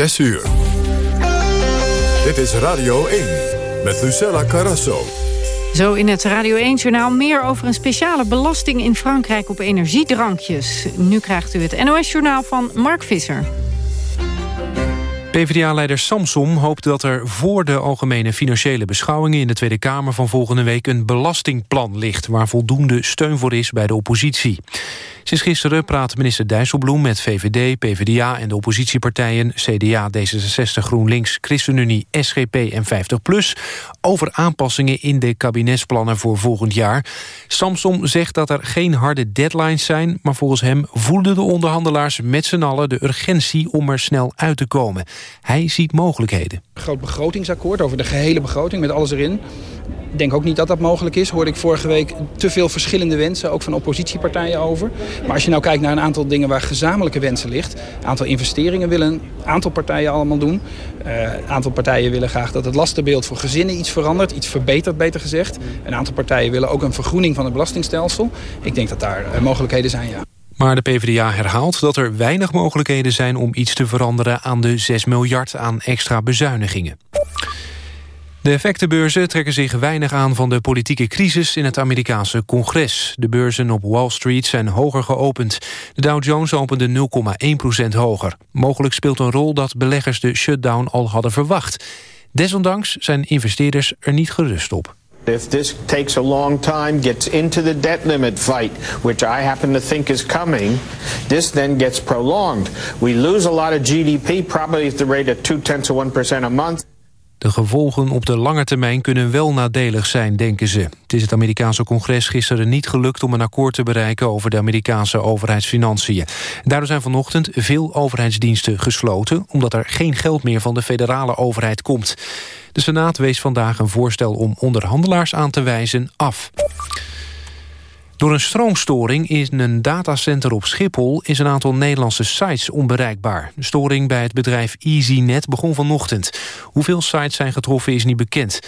6 uur. Dit is Radio 1 met Lucella Carrasso. Zo in het Radio 1-journaal meer over een speciale belasting in Frankrijk op energiedrankjes. Nu krijgt u het NOS-journaal van Mark Visser. PvdA-leider Samsom hoopt dat er voor de algemene financiële beschouwingen in de Tweede Kamer van volgende week een belastingplan ligt waar voldoende steun voor is bij de oppositie. Sinds gisteren praat minister Dijsselbloem met VVD, PvdA en de oppositiepartijen CDA, D66, GroenLinks, ChristenUnie, SGP en 50PLUS over aanpassingen in de kabinetsplannen voor volgend jaar. Samsom zegt dat er geen harde deadlines zijn, maar volgens hem voelden de onderhandelaars met z'n allen de urgentie om er snel uit te komen. Hij ziet mogelijkheden. Groot begrotingsakkoord over de gehele begroting met alles erin. Ik denk ook niet dat dat mogelijk is. Hoorde ik vorige week te veel verschillende wensen, ook van oppositiepartijen over. Maar als je nou kijkt naar een aantal dingen waar gezamenlijke wensen ligt. Een aantal investeringen willen een aantal partijen allemaal doen. Een aantal partijen willen graag dat het lastenbeeld voor gezinnen iets verandert. Iets verbetert, beter gezegd. Een aantal partijen willen ook een vergroening van het belastingstelsel. Ik denk dat daar uh, mogelijkheden zijn, ja. Maar de PvdA herhaalt dat er weinig mogelijkheden zijn om iets te veranderen aan de 6 miljard aan extra bezuinigingen. De effectenbeurzen trekken zich weinig aan van de politieke crisis in het Amerikaanse congres. De beurzen op Wall Street zijn hoger geopend. De Dow Jones opende 0,1% hoger. Mogelijk speelt een rol dat beleggers de shutdown al hadden verwacht. Desondanks zijn investeerders er niet gerust op. If this takes a long time, gets into the debt limit fight, which I happen to think is coming, this then gets prolonged. We lose a lot of GDP, probably at the rate of two tenths of 1% a month. De gevolgen op de lange termijn kunnen wel nadelig zijn, denken ze. Het is het Amerikaanse congres gisteren niet gelukt om een akkoord te bereiken over de Amerikaanse overheidsfinanciën. Daardoor zijn vanochtend veel overheidsdiensten gesloten, omdat er geen geld meer van de federale overheid komt. De Senaat wees vandaag een voorstel om onderhandelaars aan te wijzen af. Door een stroomstoring in een datacenter op Schiphol... is een aantal Nederlandse sites onbereikbaar. De storing bij het bedrijf EasyNet begon vanochtend. Hoeveel sites zijn getroffen is niet bekend.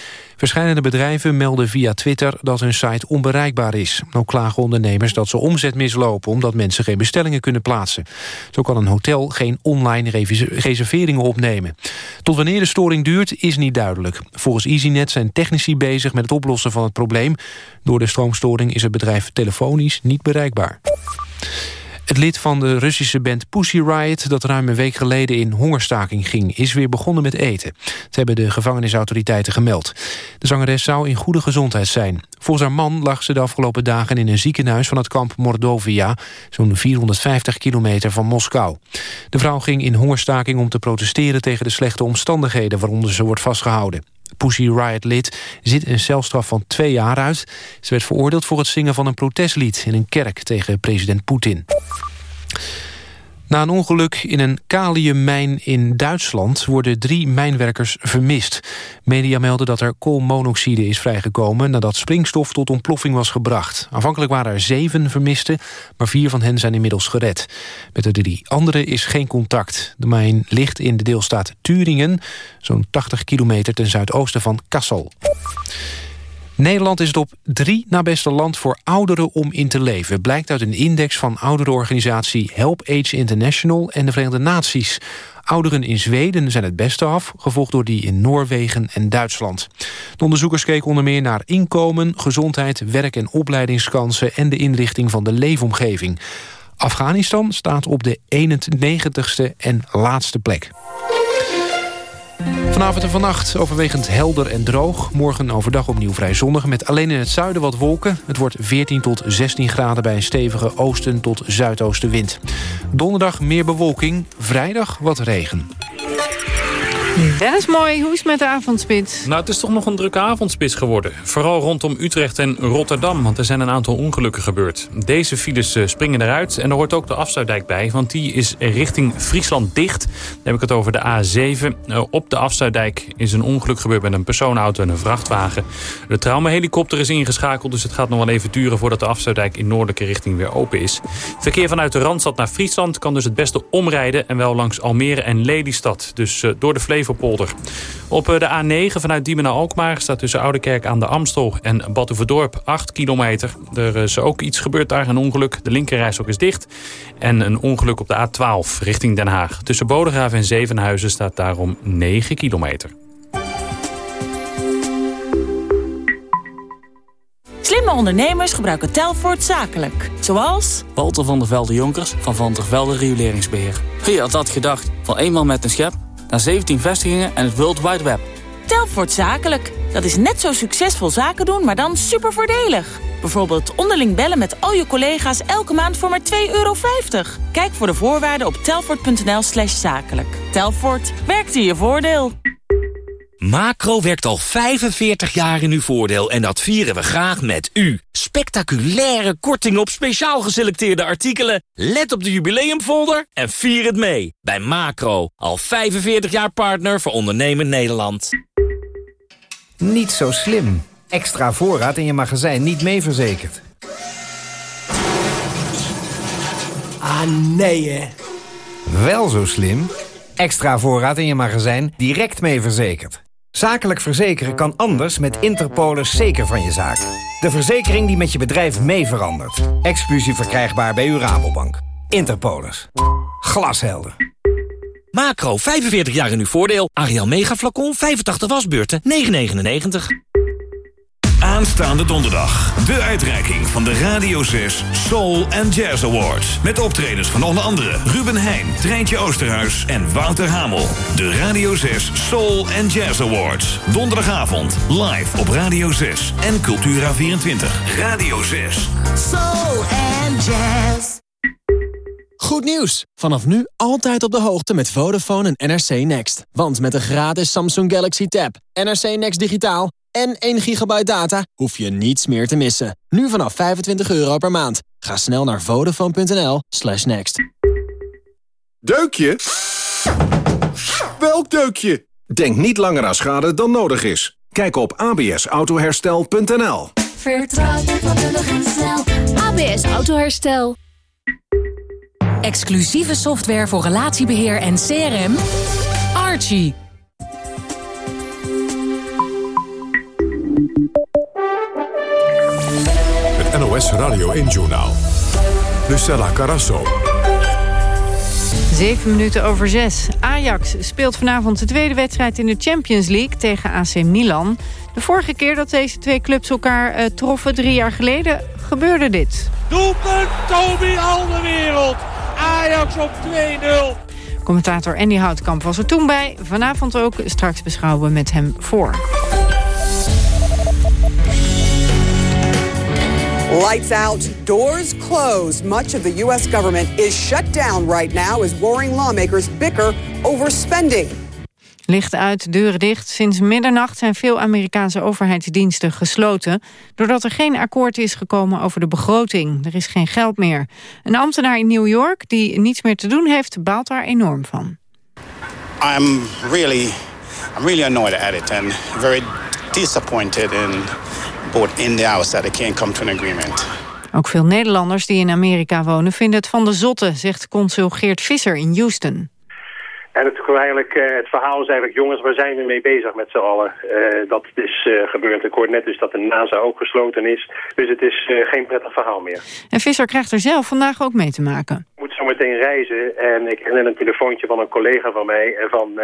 Verschillende bedrijven melden via Twitter dat hun site onbereikbaar is. Ook klagen ondernemers dat ze omzet mislopen... omdat mensen geen bestellingen kunnen plaatsen. Zo kan een hotel geen online reserveringen opnemen. Tot wanneer de storing duurt is niet duidelijk. Volgens EasyNet zijn technici bezig met het oplossen van het probleem. Door de stroomstoring is het bedrijf telefonisch niet bereikbaar. Het lid van de Russische band Pussy Riot... dat ruim een week geleden in hongerstaking ging... is weer begonnen met eten. Dat hebben de gevangenisautoriteiten gemeld. De zangeres zou in goede gezondheid zijn. Volgens haar man lag ze de afgelopen dagen in een ziekenhuis... van het kamp Mordovia, zo'n 450 kilometer van Moskou. De vrouw ging in hongerstaking om te protesteren... tegen de slechte omstandigheden waaronder ze wordt vastgehouden. Pussy Riot-lid zit een celstraf van twee jaar uit. Ze werd veroordeeld voor het zingen van een protestlied in een kerk tegen president Poetin. Na een ongeluk in een kaliummijn in Duitsland... worden drie mijnwerkers vermist. Media melden dat er koolmonoxide is vrijgekomen... nadat springstof tot ontploffing was gebracht. Aanvankelijk waren er zeven vermisten... maar vier van hen zijn inmiddels gered. Met de drie anderen is geen contact. De mijn ligt in de deelstaat Turingen... zo'n 80 kilometer ten zuidoosten van Kassel. Nederland is het op drie na beste land voor ouderen om in te leven. Blijkt uit een index van ouderenorganisatie Help Age International en de Verenigde Naties. Ouderen in Zweden zijn het beste af, gevolgd door die in Noorwegen en Duitsland. De onderzoekers keken onder meer naar inkomen, gezondheid, werk- en opleidingskansen en de inrichting van de leefomgeving. Afghanistan staat op de 91ste en laatste plek. Vanavond en vannacht overwegend helder en droog. Morgen overdag opnieuw vrij zonnig met alleen in het zuiden wat wolken. Het wordt 14 tot 16 graden bij een stevige oosten tot zuidoostenwind. Donderdag meer bewolking, vrijdag wat regen. Dennis Mooi, hoe is het met de avondspits? Nou, het is toch nog een drukke avondspits geworden. Vooral rondom Utrecht en Rotterdam, want er zijn een aantal ongelukken gebeurd. Deze files eh, springen eruit en er hoort ook de afsluitdijk bij... want die is richting Friesland dicht. Dan heb ik het over de A7. Eh, op de afsluitdijk is een ongeluk gebeurd met een persoonauto en een vrachtwagen. De traumahelikopter is ingeschakeld, dus het gaat nog wel even duren... voordat de afsluitdijk in noordelijke richting weer open is. Verkeer vanuit de Randstad naar Friesland kan dus het beste omrijden... en wel langs Almere en Lelystad. Dus uh, door de Flevo Flevopolder. Op de A9 vanuit Diemen naar Alkmaar staat tussen Oudekerk aan de Amstel en Badhoevedorp 8 kilometer. Er is ook iets gebeurd daar, een ongeluk. De linkerrijstok is dicht. En een ongeluk op de A12 richting Den Haag. Tussen Bodegraven en Zevenhuizen staat daarom 9 kilometer. Slimme ondernemers gebruiken Telfort zakelijk. Zoals... Walter van der Velde Jonkers van Van der Velde Rioleringsbeheer. Wie had dat gedacht? Van eenmaal met een schep naar 17 vestigingen en het World Wide Web. Telfort zakelijk. Dat is net zo succesvol zaken doen, maar dan super voordelig. Bijvoorbeeld onderling bellen met al je collega's elke maand voor maar 2,50 euro. Kijk voor de voorwaarden op telfort.nl slash zakelijk. Telfort, werkt in je voordeel. Macro werkt al 45 jaar in uw voordeel en dat vieren we graag met u. Spectaculaire korting op speciaal geselecteerde artikelen. Let op de jubileumfolder en vier het mee. Bij Macro, al 45 jaar partner voor ondernemen Nederland. Niet zo slim. Extra voorraad in je magazijn niet mee verzekerd. Ah, nee hè. Wel zo slim. Extra voorraad in je magazijn direct mee verzekerd. Zakelijk verzekeren kan anders met Interpolis zeker van je zaak. De verzekering die met je bedrijf mee verandert. Exclusief verkrijgbaar bij uw Rabobank. Interpolis. Glashelder. Macro, 45 jaar in uw voordeel. Ariel Mega Flacon, 85 wasbeurten, 9,99. Aanstaande donderdag. De uitreiking van de Radio 6 Soul and Jazz Awards. Met optredens van onder andere Ruben Heijn, Treintje Oosterhuis en Wouter Hamel. De Radio 6 Soul and Jazz Awards. Donderdagavond live op Radio 6 en Cultura24. Radio 6. Soul and Jazz. Goed nieuws! Vanaf nu altijd op de hoogte met Vodafone en NRC Next. Want met een gratis Samsung Galaxy Tab, NRC Next Digitaal en 1 gigabyte data hoef je niets meer te missen. Nu vanaf 25 euro per maand. Ga snel naar vodafone.nl slash next. Deukje? Welk deukje? Denk niet langer aan schade dan nodig is. Kijk op absautoherstel.nl Vertrouw je vakkundig en snel. ABS Autoherstel. Exclusieve software voor relatiebeheer en CRM. Archie. NOS Radio 1-journaal. Lucella Carasso. Zeven minuten over zes. Ajax speelt vanavond de tweede wedstrijd in de Champions League tegen AC Milan. De vorige keer dat deze twee clubs elkaar uh, troffen, drie jaar geleden, gebeurde dit. Doelpunt Toby Alderwereld. Ajax op 2-0. Commentator Andy Houtkamp was er toen bij. Vanavond ook. Straks beschouwen we met hem voor. Lights out, doors closed. Much of the U.S. government is shut down right now as warring lawmakers bicker over spending. Licht uit, deuren dicht. Sinds middernacht zijn veel Amerikaanse overheidsdiensten gesloten... doordat er geen akkoord is gekomen over de begroting. Er is geen geld meer. Een ambtenaar in New York die niets meer te doen heeft... baalt daar enorm van. I'm really, I'm really annoyed at it and very disappointed in in the house that they can't come to an agreement. Ook veel Nederlanders die in Amerika wonen vinden het van de zotte... zegt consul Geert Visser in Houston. En het, eigenlijk, uh, het verhaal is eigenlijk, jongens, waar zijn we mee bezig met z'n allen? Uh, dat is uh, gebeurd. Ik hoor net dus dat de NASA ook gesloten is. Dus het is geen prettig verhaal meer. En Visser krijgt er zelf vandaag ook mee te maken. Ik moet zo meteen reizen. En ik herinner een telefoontje van een collega van mij. En van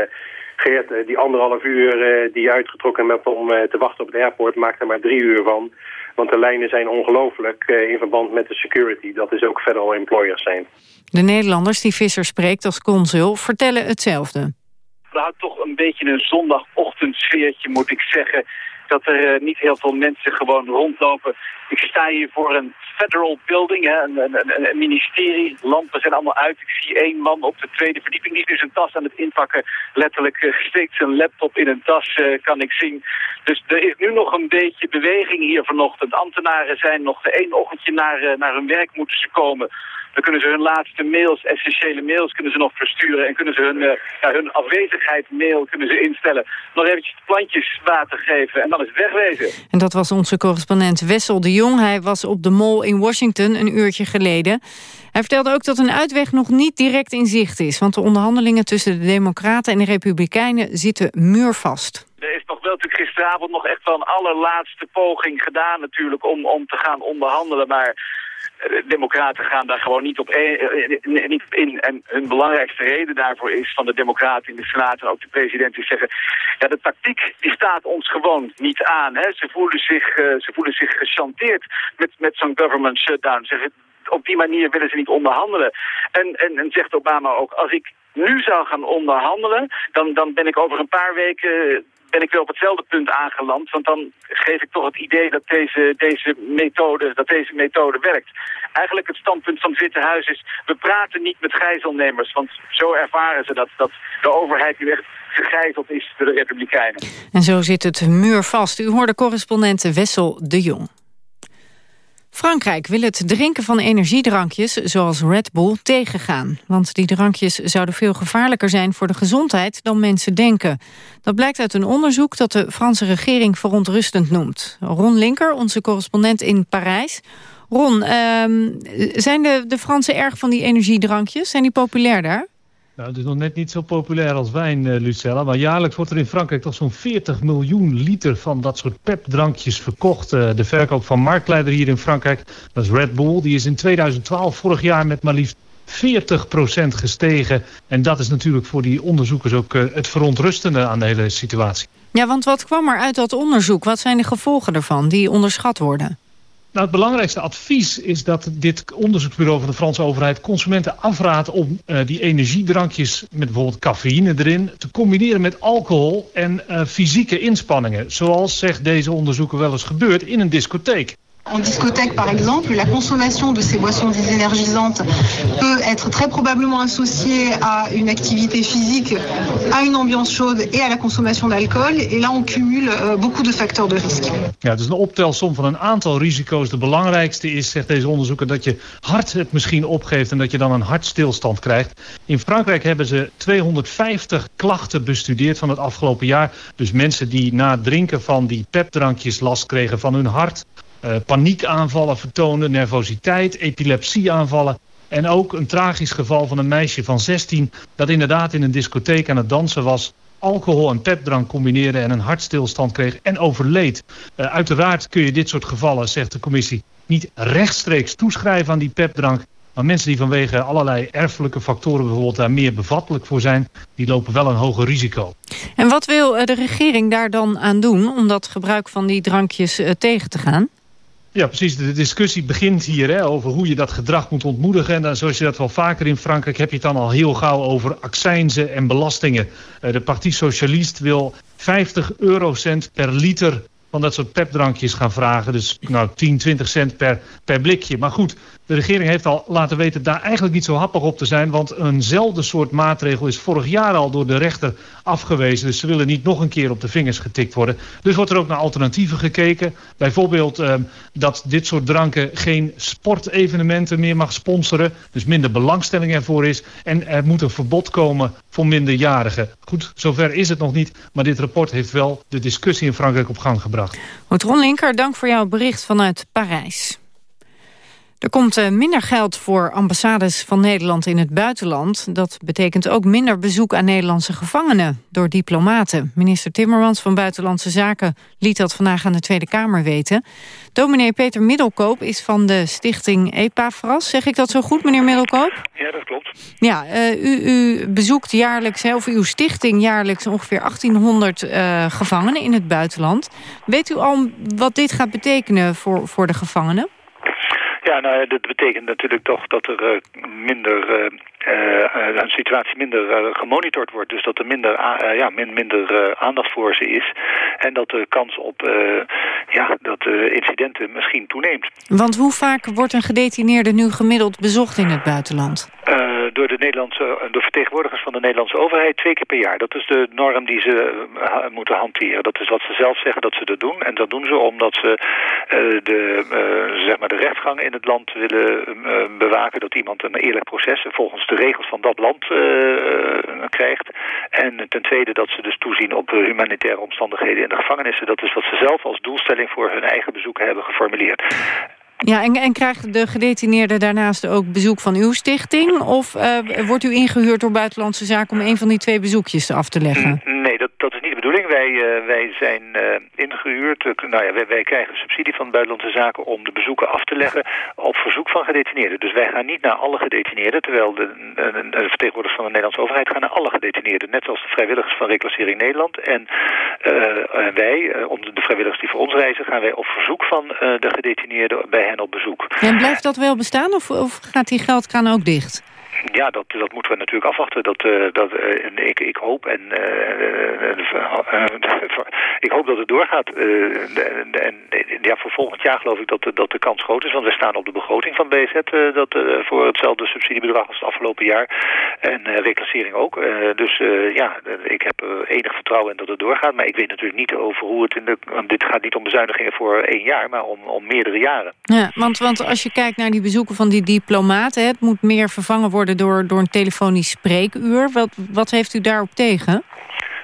Geert, die anderhalf uur die je uitgetrokken hebt om te wachten op het airport... maakt er maar drie uur van. Want de lijnen zijn ongelooflijk in verband met de security. Dat is ook federal employers zijn. De Nederlanders die Visser spreekt als consul vertellen hetzelfde. We hadden toch een beetje een zondagochtendsfeertje, moet ik zeggen. Dat er niet heel veel mensen gewoon rondlopen. Ik sta hier voor een federal building, hè, een, een, ministerie. Lampen zijn allemaal uit. Ik zie één man op de tweede verdieping. Die is dus een tas aan het inpakken. Letterlijk uh, steekt zijn laptop in een tas, uh, kan ik zien. Dus er is nu nog een beetje beweging hier vanochtend. Ambtenaren zijn nog de één ochtendje naar, naar hun werk moeten ze komen. Dan kunnen ze hun laatste mails, essentiële mails, kunnen ze nog versturen. En kunnen ze hun, uh, ja, hun afwezigheid mail kunnen ze instellen. Nog eventjes plantjes water geven en dan is het wegwezen. En dat was onze correspondent Wessel de Jong. Hij was op de Mall in Washington een uurtje geleden. Hij vertelde ook dat een uitweg nog niet direct in zicht is... want de onderhandelingen tussen de Democraten en de Republikeinen zitten muurvast. Er is nog wel gisteravond nog echt wel een allerlaatste poging gedaan natuurlijk om, om te gaan onderhandelen. Maar democraten gaan daar gewoon niet op in. En hun belangrijkste reden daarvoor is van de democraten in de Senaat en ook de president die zeggen... ja, de tactiek die staat ons gewoon niet aan. Hè. Ze, voelen zich, ze voelen zich gechanteerd met, met zo'n government shutdown. Op die manier willen ze niet onderhandelen. En, en, en zegt Obama ook, als ik nu zou gaan onderhandelen, dan, dan ben ik over een paar weken ben ik weer op hetzelfde punt aangeland. Want dan geef ik toch het idee dat deze, deze, methode, dat deze methode werkt. Eigenlijk het standpunt van het Witte Huis is... we praten niet met gijzelnemers. Want zo ervaren ze dat, dat de overheid nu echt gegijzeld is door de Republikeinen. En zo zit het muur vast. U hoorde correspondent Wessel de Jong. Frankrijk wil het drinken van energiedrankjes, zoals Red Bull, tegengaan. Want die drankjes zouden veel gevaarlijker zijn voor de gezondheid dan mensen denken. Dat blijkt uit een onderzoek dat de Franse regering verontrustend noemt. Ron Linker, onze correspondent in Parijs. Ron, ehm, zijn de, de Fransen erg van die energiedrankjes? Zijn die populair daar? Nou, het is nog net niet zo populair als wijn, uh, Lucella. Maar jaarlijks wordt er in Frankrijk toch zo'n 40 miljoen liter van dat soort pepdrankjes verkocht. Uh, de verkoop van marktleider hier in Frankrijk, dat is Red Bull. Die is in 2012, vorig jaar, met maar liefst 40% gestegen. En dat is natuurlijk voor die onderzoekers ook uh, het verontrustende aan de hele situatie. Ja, want wat kwam er uit dat onderzoek? Wat zijn de gevolgen ervan die onderschat worden? Nou, het belangrijkste advies is dat dit onderzoeksbureau van de Franse overheid consumenten afraadt om uh, die energiedrankjes met bijvoorbeeld cafeïne erin te combineren met alcohol en uh, fysieke inspanningen. Zoals, zegt deze onderzoeker, wel eens gebeurt in een discotheek. En discothèque, par exemple, la consommation de ces boissons désénergisantes peut être très probablement associée à une activité physique, à une ambiance chaude et à la consommation d'alcool. Et là, on cumule euh, beaucoup de facteurs de risque. Ja, het is een optelsom van een aantal risico's. De belangrijkste is, zegt deze onderzoeker, dat je hart het misschien opgeeft en dat je dan een hartstilstand krijgt. In Frankrijk hebben ze 250 klachten bestudeerd van het afgelopen jaar. Dus mensen die na het drinken van die pepdrankjes last kregen van hun hart uh, paniekaanvallen vertonen, nervositeit, epilepsieaanvallen. En ook een tragisch geval van een meisje van 16 dat inderdaad in een discotheek aan het dansen was alcohol en pepdrank combineerde en een hartstilstand kreeg en overleed. Uh, uiteraard kun je dit soort gevallen, zegt de commissie, niet rechtstreeks toeschrijven aan die pepdrank. Maar mensen die vanwege allerlei erfelijke factoren bijvoorbeeld daar meer bevattelijk voor zijn, die lopen wel een hoger risico. En wat wil de regering daar dan aan doen om dat gebruik van die drankjes tegen te gaan? Ja, precies. De discussie begint hier hè, over hoe je dat gedrag moet ontmoedigen. En dan, zoals je dat wel vaker in Frankrijk heb je het dan al heel gauw over accijnzen en belastingen. Uh, de Partie Socialist wil 50 eurocent per liter van dat soort pepdrankjes gaan vragen. Dus nou, 10, 20 cent per, per blikje. Maar goed, de regering heeft al laten weten daar eigenlijk niet zo happig op te zijn. Want eenzelfde soort maatregel is vorig jaar al door de rechter afgewezen. Dus ze willen niet nog een keer op de vingers getikt worden. Dus wordt er ook naar alternatieven gekeken. Bijvoorbeeld uh, dat dit soort dranken geen sportevenementen meer mag sponsoren. Dus minder belangstelling ervoor is. En er moet een verbod komen voor minderjarigen. Goed, zover is het nog niet. Maar dit rapport heeft wel de discussie in Frankrijk op gang gebracht. Ron Linker, dank voor jouw bericht vanuit Parijs. Er komt eh, minder geld voor ambassades van Nederland in het buitenland. Dat betekent ook minder bezoek aan Nederlandse gevangenen door diplomaten. Minister Timmermans van Buitenlandse Zaken liet dat vandaag aan de Tweede Kamer weten. Dominee Peter Middelkoop is van de stichting EPAFRAS. Zeg ik dat zo goed, meneer Middelkoop? Ja, dat klopt. Ja, uh, u, u, bezoekt jaarlijks, of uw stichting jaarlijks ongeveer 1800 uh, gevangenen in het buitenland. Weet u al wat dit gaat betekenen voor, voor de gevangenen? Ja, nou, dat betekent natuurlijk toch dat er uh, minder, uh, een situatie minder gemonitord wordt. Dus dat er minder, ja, min, minder aandacht voor ze is. En dat de kans op ja, dat incidenten misschien toeneemt. Want hoe vaak wordt een gedetineerde nu gemiddeld bezocht in het buitenland? door de Nederlandse, de vertegenwoordigers van de Nederlandse overheid twee keer per jaar. Dat is de norm die ze moeten hanteren. Dat is wat ze zelf zeggen dat ze dat doen. En dat doen ze omdat ze de, zeg maar de rechtsgang in het land willen uh, bewaken. Dat iemand een eerlijk proces volgens de regels van dat land uh, krijgt. En En ten tweede dat ze dus toezien op humanitaire omstandigheden in de gevangenissen. Dat is wat ze zelf als doelstelling voor hun eigen bezoeken hebben geformuleerd. Ja, en, en krijgt de gedetineerde daarnaast ook bezoek van uw stichting? Of uh, wordt u ingehuurd door Buitenlandse Zaken om een van die twee bezoekjes af te leggen? Nee, dat, dat bedoeling. Wij, uh, wij zijn uh, ingehuurd. nou ja, wij, wij, krijgen subsidie van Buitenlandse Zaken om de bezoeken af te leggen op verzoek van gedetineerden. Dus wij gaan niet naar alle gedetineerden, terwijl de, de, de vertegenwoordigers van de Nederlandse overheid gaan naar alle gedetineerden. Net zoals de vrijwilligers van Reclassering Nederland. En wij, om de vrijwilligers die voor ons reizen, gaan wij op verzoek van de gedetineerden bij hen op bezoek. En blijft dat wel bestaan of, of gaat die geldkraan ook dicht? Ja, dat, dat moeten we natuurlijk afwachten. Dat, uh, dat, uh, ik, ik hoop en uh, ik hoop dat het doorgaat. en ja, voor volgend jaar geloof ik dat, dat de kans groot is. Want we staan op de begroting van BZ dat, voor hetzelfde subsidiebedrag als het afgelopen jaar. En reclassering ook. dus ja, ik heb enig vertrouwen in dat het doorgaat. Maar ik weet natuurlijk niet over hoe het in de... Want dit gaat niet om bezuinigingen voor één jaar, maar om, om meerdere jaren. Ja, want, want als je kijkt naar die bezoeken van die diplomaten... het moet meer vervangen worden door, door een telefonisch spreekuur. Wat, wat heeft u daarop tegen?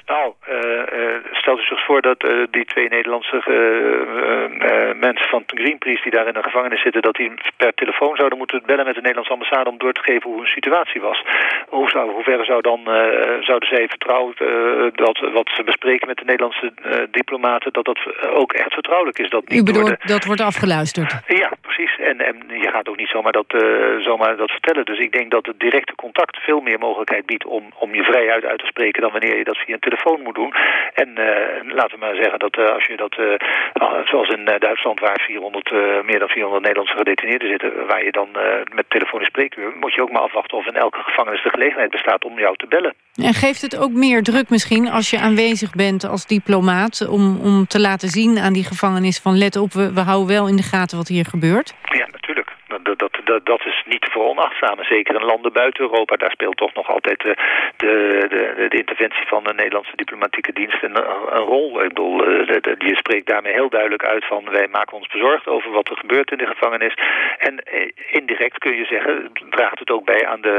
Nou, uh, uh, stelt u zich voor dat uh, die twee Nederlandse mensen van Greenpeace die daar in de gevangenis zitten, dat die per telefoon zouden moeten bellen met de Nederlandse ambassade om door te geven hoe hun situatie was. Hoe, zou, zou dan, zouden zij vertrouwen dat wat ze bespreken met de Nederlandse diplomaten, dat dat ook echt vertrouwelijk is? Dat niet U bedoelt, de... dat wordt afgeluisterd? Ja, precies. En, en je gaat ook niet zomaar dat, zomaar dat vertellen. Dus ik denk dat het directe contact veel meer mogelijkheid biedt om, om je vrijuit uit te spreken dan wanneer je dat via een telefoon telefoon moet doen. En uh, laten we maar zeggen dat uh, als je dat, uh, zoals in Duitsland waar 400, meer dan 400 Nederlandse gedetineerden zitten, waar je dan met telefonisch spreekuur, moet je ook maar afwachten of in elke gevangenis de gelegenheid bestaat om jou te bellen. En geeft het ook meer druk misschien als je aanwezig bent als diplomaat om, om te laten zien aan die gevangenis van let op, we, we houden wel in de gaten wat hier gebeurt? Ja, natuurlijk dat, dat, dat, dat is niet te veronachtzamen. Zeker in landen buiten Europa, daar speelt toch nog altijd de, de, de, de interventie van de Nederlandse diplomatieke dienst een, rol. Ik bedoel, de, je spreekt daarmee heel duidelijk uit van wij maken ons bezorgd over wat er gebeurt in de gevangenis. En indirect kun je zeggen, draagt het ook bij aan de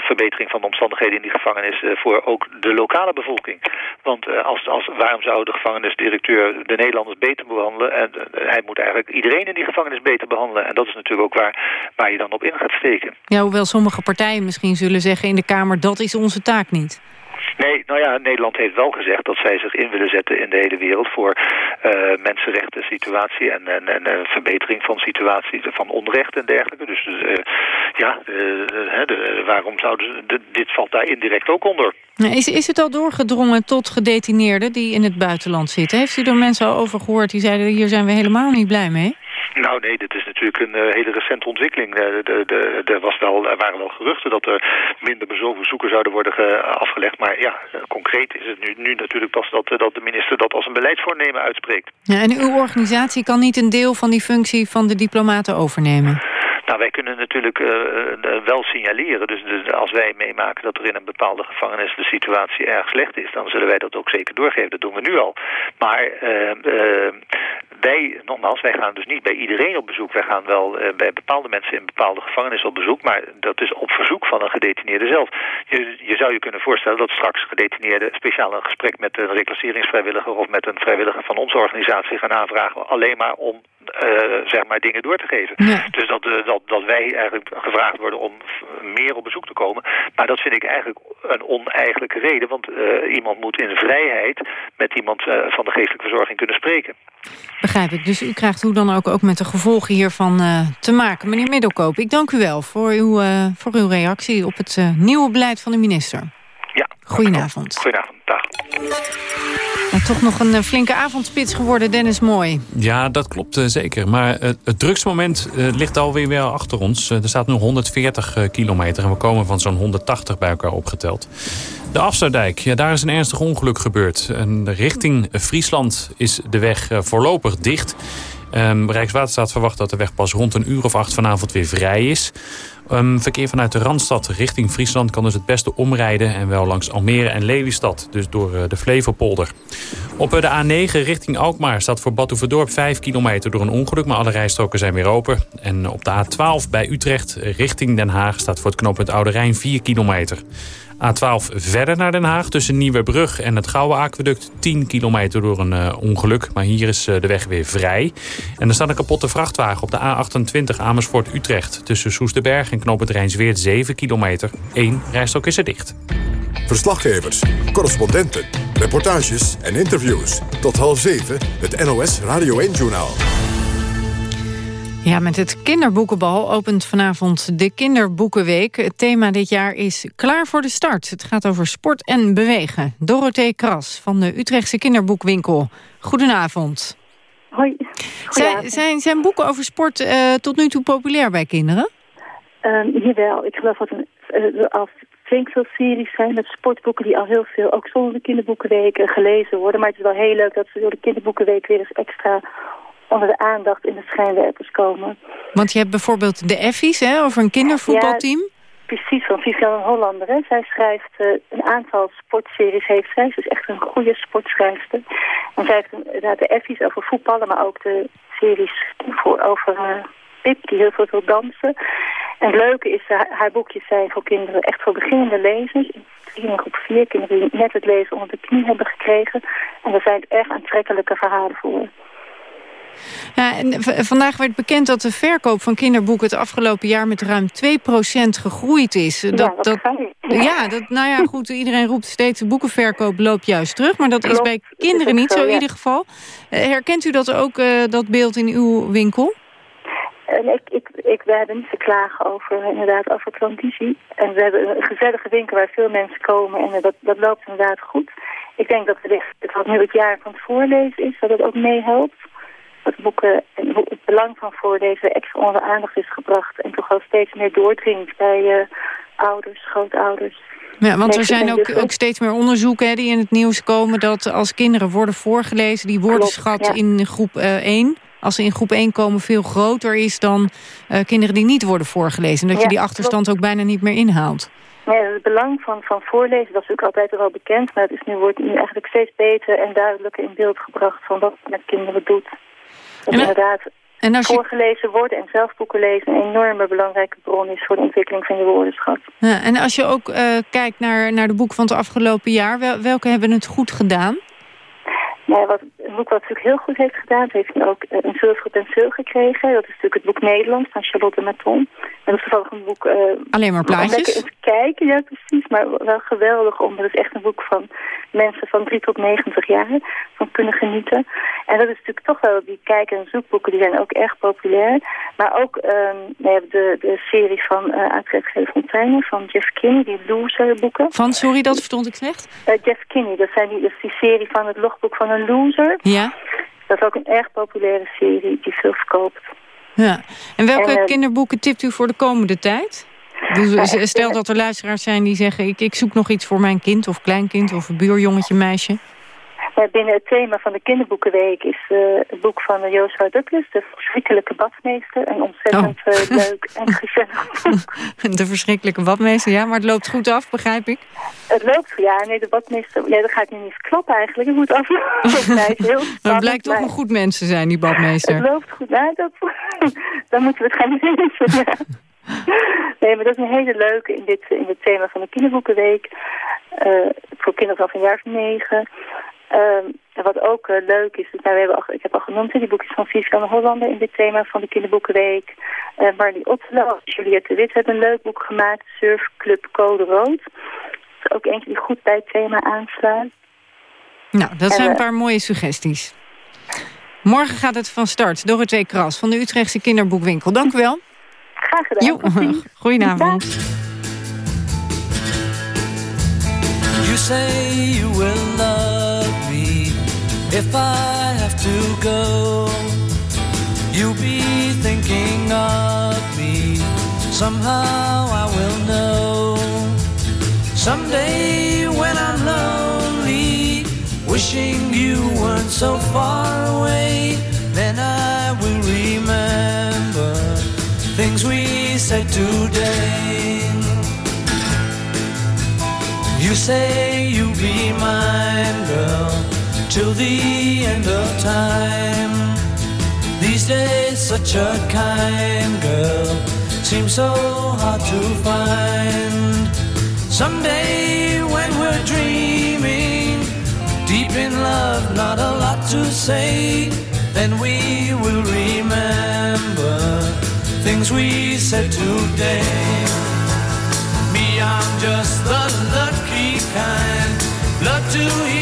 verbetering van de omstandigheden in die gevangenis voor ook de lokale bevolking. Want als, als, waarom zou de gevangenisdirecteur de Nederlanders beter behandelen? En hij moet eigenlijk iedereen in die gevangenis beter behandelen. En dat is natuurlijk ook waar waar, je dan op in gaat steken. Ja, hoewel sommige partijen misschien zullen zeggen in de Kamer... dat is onze taak niet. Nee, nou ja, Nederland heeft wel gezegd dat zij zich in willen zetten in de hele wereld voor uh, mensenrechten situatie en, en, en uh, verbetering van situatie van onrecht en dergelijke. Dus uh, ja, de, waarom zouden ze, dit valt daar indirect ook onder. Is, is het al doorgedrongen tot gedetineerden die in het buitenland zitten? Heeft u er mensen al over gehoord die zeiden hier zijn we helemaal niet blij mee? Nou nee, dit is natuurlijk een uh, hele recente ontwikkeling. De, de, was wel, er waren wel geruchten dat er minder bezoeken zouden worden afgelegd. Maar ja, concreet is het nu, nu natuurlijk pas dat, dat de minister dat als een beleidsvoornemen uitspreekt. Ja, en uw organisatie kan niet een deel van die functie van de diplomaten overnemen? Nou, wij kunnen natuurlijk uh, wel signaleren. Dus, dus, als wij meemaken dat er in een bepaalde gevangenis de situatie erg slecht is, dan zullen wij dat ook zeker doorgeven. Dat doen we nu al. Maar wij, nogmaals, wij gaan dus niet bij iedereen op bezoek. Wij gaan wel bij bepaalde mensen in bepaalde gevangenissen op bezoek. Maar dat is op verzoek van een gedetineerde zelf. Je, je zou je kunnen voorstellen dat straks gedetineerden speciaal een gesprek met een reclasseringsvrijwilliger of met een vrijwilliger van onze organisatie gaan aanvragen. Alleen maar om zeg maar dingen door te geven. Dus dat, dat dat, wij eigenlijk gevraagd worden om meer op bezoek te komen. Maar dat vind ik eigenlijk een oneigenlijke reden. Want uh, iemand moet in vrijheid met iemand uh, van de geestelijke verzorging kunnen spreken. Begrijp ik. Dus u krijgt hoe dan ook, ook met de gevolgen hiervan uh, te maken. Meneer Middelkoop, ik dank u wel voor uw, voor uw reactie op het nieuwe beleid van de minister. Ja. Goedenavond. Goedenavond, dag. Toch nog een flinke avondspits geworden, Dennis Mooi. Ja, dat klopt zeker. Maar het drukste moment ligt alweer weer achter ons. er staat nu 140 kilometer en we komen van zo'n 180 bij elkaar opgeteld. De Afsluitdijk, ja, daar is een ernstig ongeluk gebeurd. En richting Friesland is de weg voorlopig dicht. Um, Rijkswaterstaat verwacht dat de weg pas rond een uur of acht vanavond weer vrij is. Um, verkeer vanuit de Randstad richting Friesland kan dus het beste omrijden... en wel langs Almere en Lelystad, dus door uh, de Flevopolder. Op uh, de A9 richting Alkmaar staat voor Badhoevedorp 5 kilometer door een ongeluk... maar alle rijstroken zijn weer open. En op de A12 bij Utrecht richting Den Haag staat voor het knooppunt Oude Rijn 4 kilometer. A12 verder naar Den Haag tussen Nieuwebrug en het Gouwe Aqueduct. 10 kilometer door een uh, ongeluk, maar hier is uh, de weg weer vrij. En er staat een kapotte vrachtwagen op de A28 Amersfoort-Utrecht. Tussen Soesterberg en Knoop het Rijnsweert 7 kilometer. Eén rijstok is er dicht. Verslaggevers, correspondenten, reportages en interviews. Tot half zeven het NOS Radio 1-journaal. Ja, met het kinderboekenbal opent vanavond de Kinderboekenweek. Het thema dit jaar is Klaar voor de start. Het gaat over sport en bewegen. Dorothee Kras van de Utrechtse kinderboekwinkel. Goedenavond. Hoi. Zijn, zijn, zijn boeken over sport uh, tot nu toe populair bij kinderen? Um, jawel, ik geloof dat er uh, al flink veel series zijn met sportboeken die al heel veel, ook zonder de kinderboekenweek, gelezen worden. Maar het is wel heel leuk dat ze door de kinderboekenweek weer eens extra onder de aandacht in de schijnwerpers komen. Want je hebt bijvoorbeeld de Effies, hè, over een kindervoetbalteam. Ja, precies, van Vivian Hollander. Hè. Zij schrijft uh, een aantal sportseries, heeft zij. Ze is echt een goede sportschrijfster. En zij heeft inderdaad de Effies over voetballen, maar ook de series voor, over uh, Pip, die heel veel wil dansen. En het leuke is, uh, haar boekjes zijn voor kinderen echt voor beginnende lezers. In groep 4, kinderen die net het lezen onder de knie hebben gekregen. En daar zijn erg aantrekkelijke verhalen voor. Ja, en vandaag werd bekend dat de verkoop van kinderboeken het afgelopen jaar met ruim 2% gegroeid is. Dat, ja, dat, ja, dat, nou ja, goed, iedereen roept steeds de boekenverkoop loopt juist terug. Maar dat is bij kinderen niet zo, in ieder geval. Eh, herkent u dat ook, uh, dat beeld in uw winkel? En ik, ik, ik, we hebben niet te klagen over, inderdaad, over klandizie. En we hebben een gezellige winkel waar veel mensen komen en dat, dat loopt inderdaad goed. Ik denk dat het, wat nu het jaar van het voorlezen is, dat het ook meehelpt dat boeken en het belang van voorlezen extra onder aandacht is gebracht. En toch wel steeds meer doordringt bij uh, ouders, grootouders. Ja, want er zijn ook, ook steeds meer onderzoeken hè, die in het nieuws komen... dat als kinderen worden voorgelezen, die woordenschat ja. in groep uh, eh, 1... als ze in groep 1 komen veel groter is dan uh, kinderen die niet worden voorgelezen. En dat ja, je die achterstand klopt. ook bijna niet meer inhaalt. Nee, het belang van, van voorlezen, dat is natuurlijk altijd wel bekend... maar het is nu, wordt nu eigenlijk steeds beter en duidelijker in beeld gebracht... van wat het met kinderen doet. Dat en, inderdaad en als je... voorgelezen worden en zelf boeken lezen... een enorme belangrijke bron is voor de ontwikkeling van je woordenschat. Ja, en als je ook uh, kijkt naar, naar de boeken van het afgelopen jaar... Wel, welke hebben het goed gedaan? Nou, wat, een boek wat natuurlijk heel goed heeft gedaan... heeft ook een zilveren penseel gekregen. Dat is natuurlijk het boek Nederland van Charlotte Maton. En dat is toevallig een boek... Uh, Alleen maar plaatjes? Om te kijken, ja precies. Maar wel geweldig, omdat het is echt een boek van mensen van 3 tot 90 jaar van kunnen genieten. En dat is natuurlijk toch wel, die kijk- en zoekboeken, die zijn ook erg populair. Maar ook um, we hebben de, de serie van uh, uitgever Fontaine, van Jeff Kinney, die loser boeken. Van, sorry, dat verstond ik slecht? Uh, Jeff Kinney, dat, zijn die, dat is die serie van het logboek van een loser. Ja. Dat is ook een erg populaire serie die veel verkoopt. Ja. En welke en, uh, kinderboeken tipt u voor de komende tijd? Dus stel dat er luisteraars zijn die zeggen... Ik, ik zoek nog iets voor mijn kind of kleinkind of een buurjongetje, meisje. Binnen het thema van de kinderboekenweek is uh, het boek van Joshua Douglas... De verschrikkelijke badmeester. Een ontzettend oh. uh, leuk en gezellig boek. De verschrikkelijke badmeester, ja, maar het loopt goed af, begrijp ik. Het loopt, ja, nee, de badmeester... Nee, dat ga ik nu niet klappen eigenlijk. Het moet af. het heel maar blijkt toch een goed mens te zijn, die badmeester. Het loopt goed, nou, dat... dan moeten we het gaan lezen, ja. Nee, maar dat is een hele leuke in dit, in dit thema van de kinderboekenweek. Uh, voor kinderen vanaf een jaar of negen. En wat ook uh, leuk is, nou, we hebben al, ik heb al genoemd die boekjes van Viviane Hollander in dit thema van de kinderboekenweek. Uh, Marnie Ottelo en Juliette Wit hebben een leuk boek gemaakt, Surfclub Code Rood. Dat is ook eentje die goed bij het thema aansluit. Nou, dat zijn een paar mooie suggesties. Morgen gaat het van start. Dorothee Kras van de Utrechtse kinderboekwinkel. Dank u wel. Graag gedaan. Jo, goedenavond. You say you will love if I have to go. You'll be thinking of me. Somehow I will know. Someday when I'm lonely, wishing you weren't so far away, then I will remember things we said today. You say you'll be mine, girl, till the end of time. These days, such a kind girl seems so hard to find. Someday when we're dreaming, deep in love, not a lot to say, then we will remember things we said today. Me, I'm just the lucky kind. Love to hear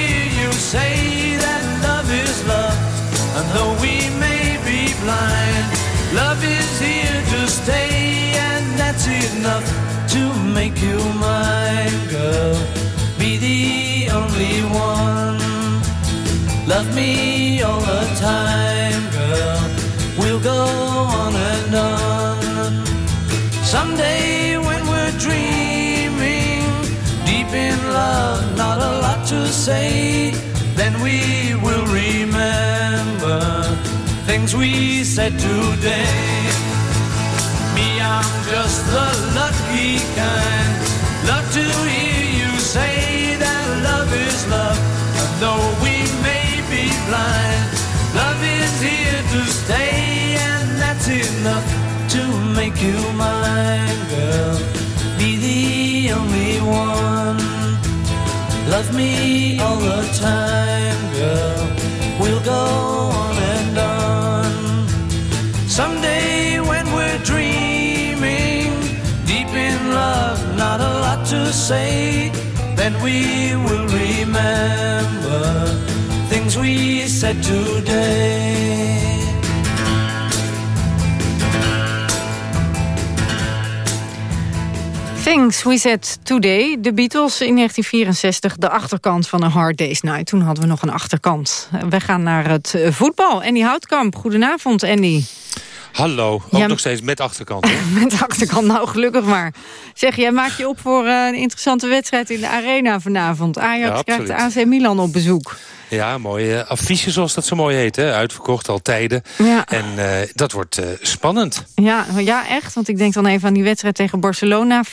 though we may be blind, love is here to stay, and that's enough to make you mine, girl. Be the only one. Love me all the time, girl. We'll go on and on. Someday when we're dreaming, deep in love, not a lot to say, then we will remember things we said today. Me, I'm just the lucky kind. Love to hear you say that love is love. And though we may be blind, love is here to stay, and that's enough to make you mine, girl. Be the only one. Love me all the time, girl. We'll go say, then we will remember things we said today. Things We Said Today, de Beatles in 1964, de achterkant van een Hard Day's Night. Toen hadden we nog een achterkant. We gaan naar het voetbal. Andy Houtkamp, goedenavond Andy. Hallo, ook Ja, nog steeds met achterkant. Hè? Met achterkant, nou gelukkig maar. Zeg, jij maakt je op voor eh, een interessante wedstrijd in de Arena vanavond. Ajax Ja, krijgt. AC Milan op bezoek. Ja, mooie affiche zoals dat zo mooi heet. Hè? Uitverkocht al tijden. Ja. En eh, dat wordt eh, spannend. Ja, ja, echt. Want ik denk dan even aan die wedstrijd tegen Barcelona, 4-0.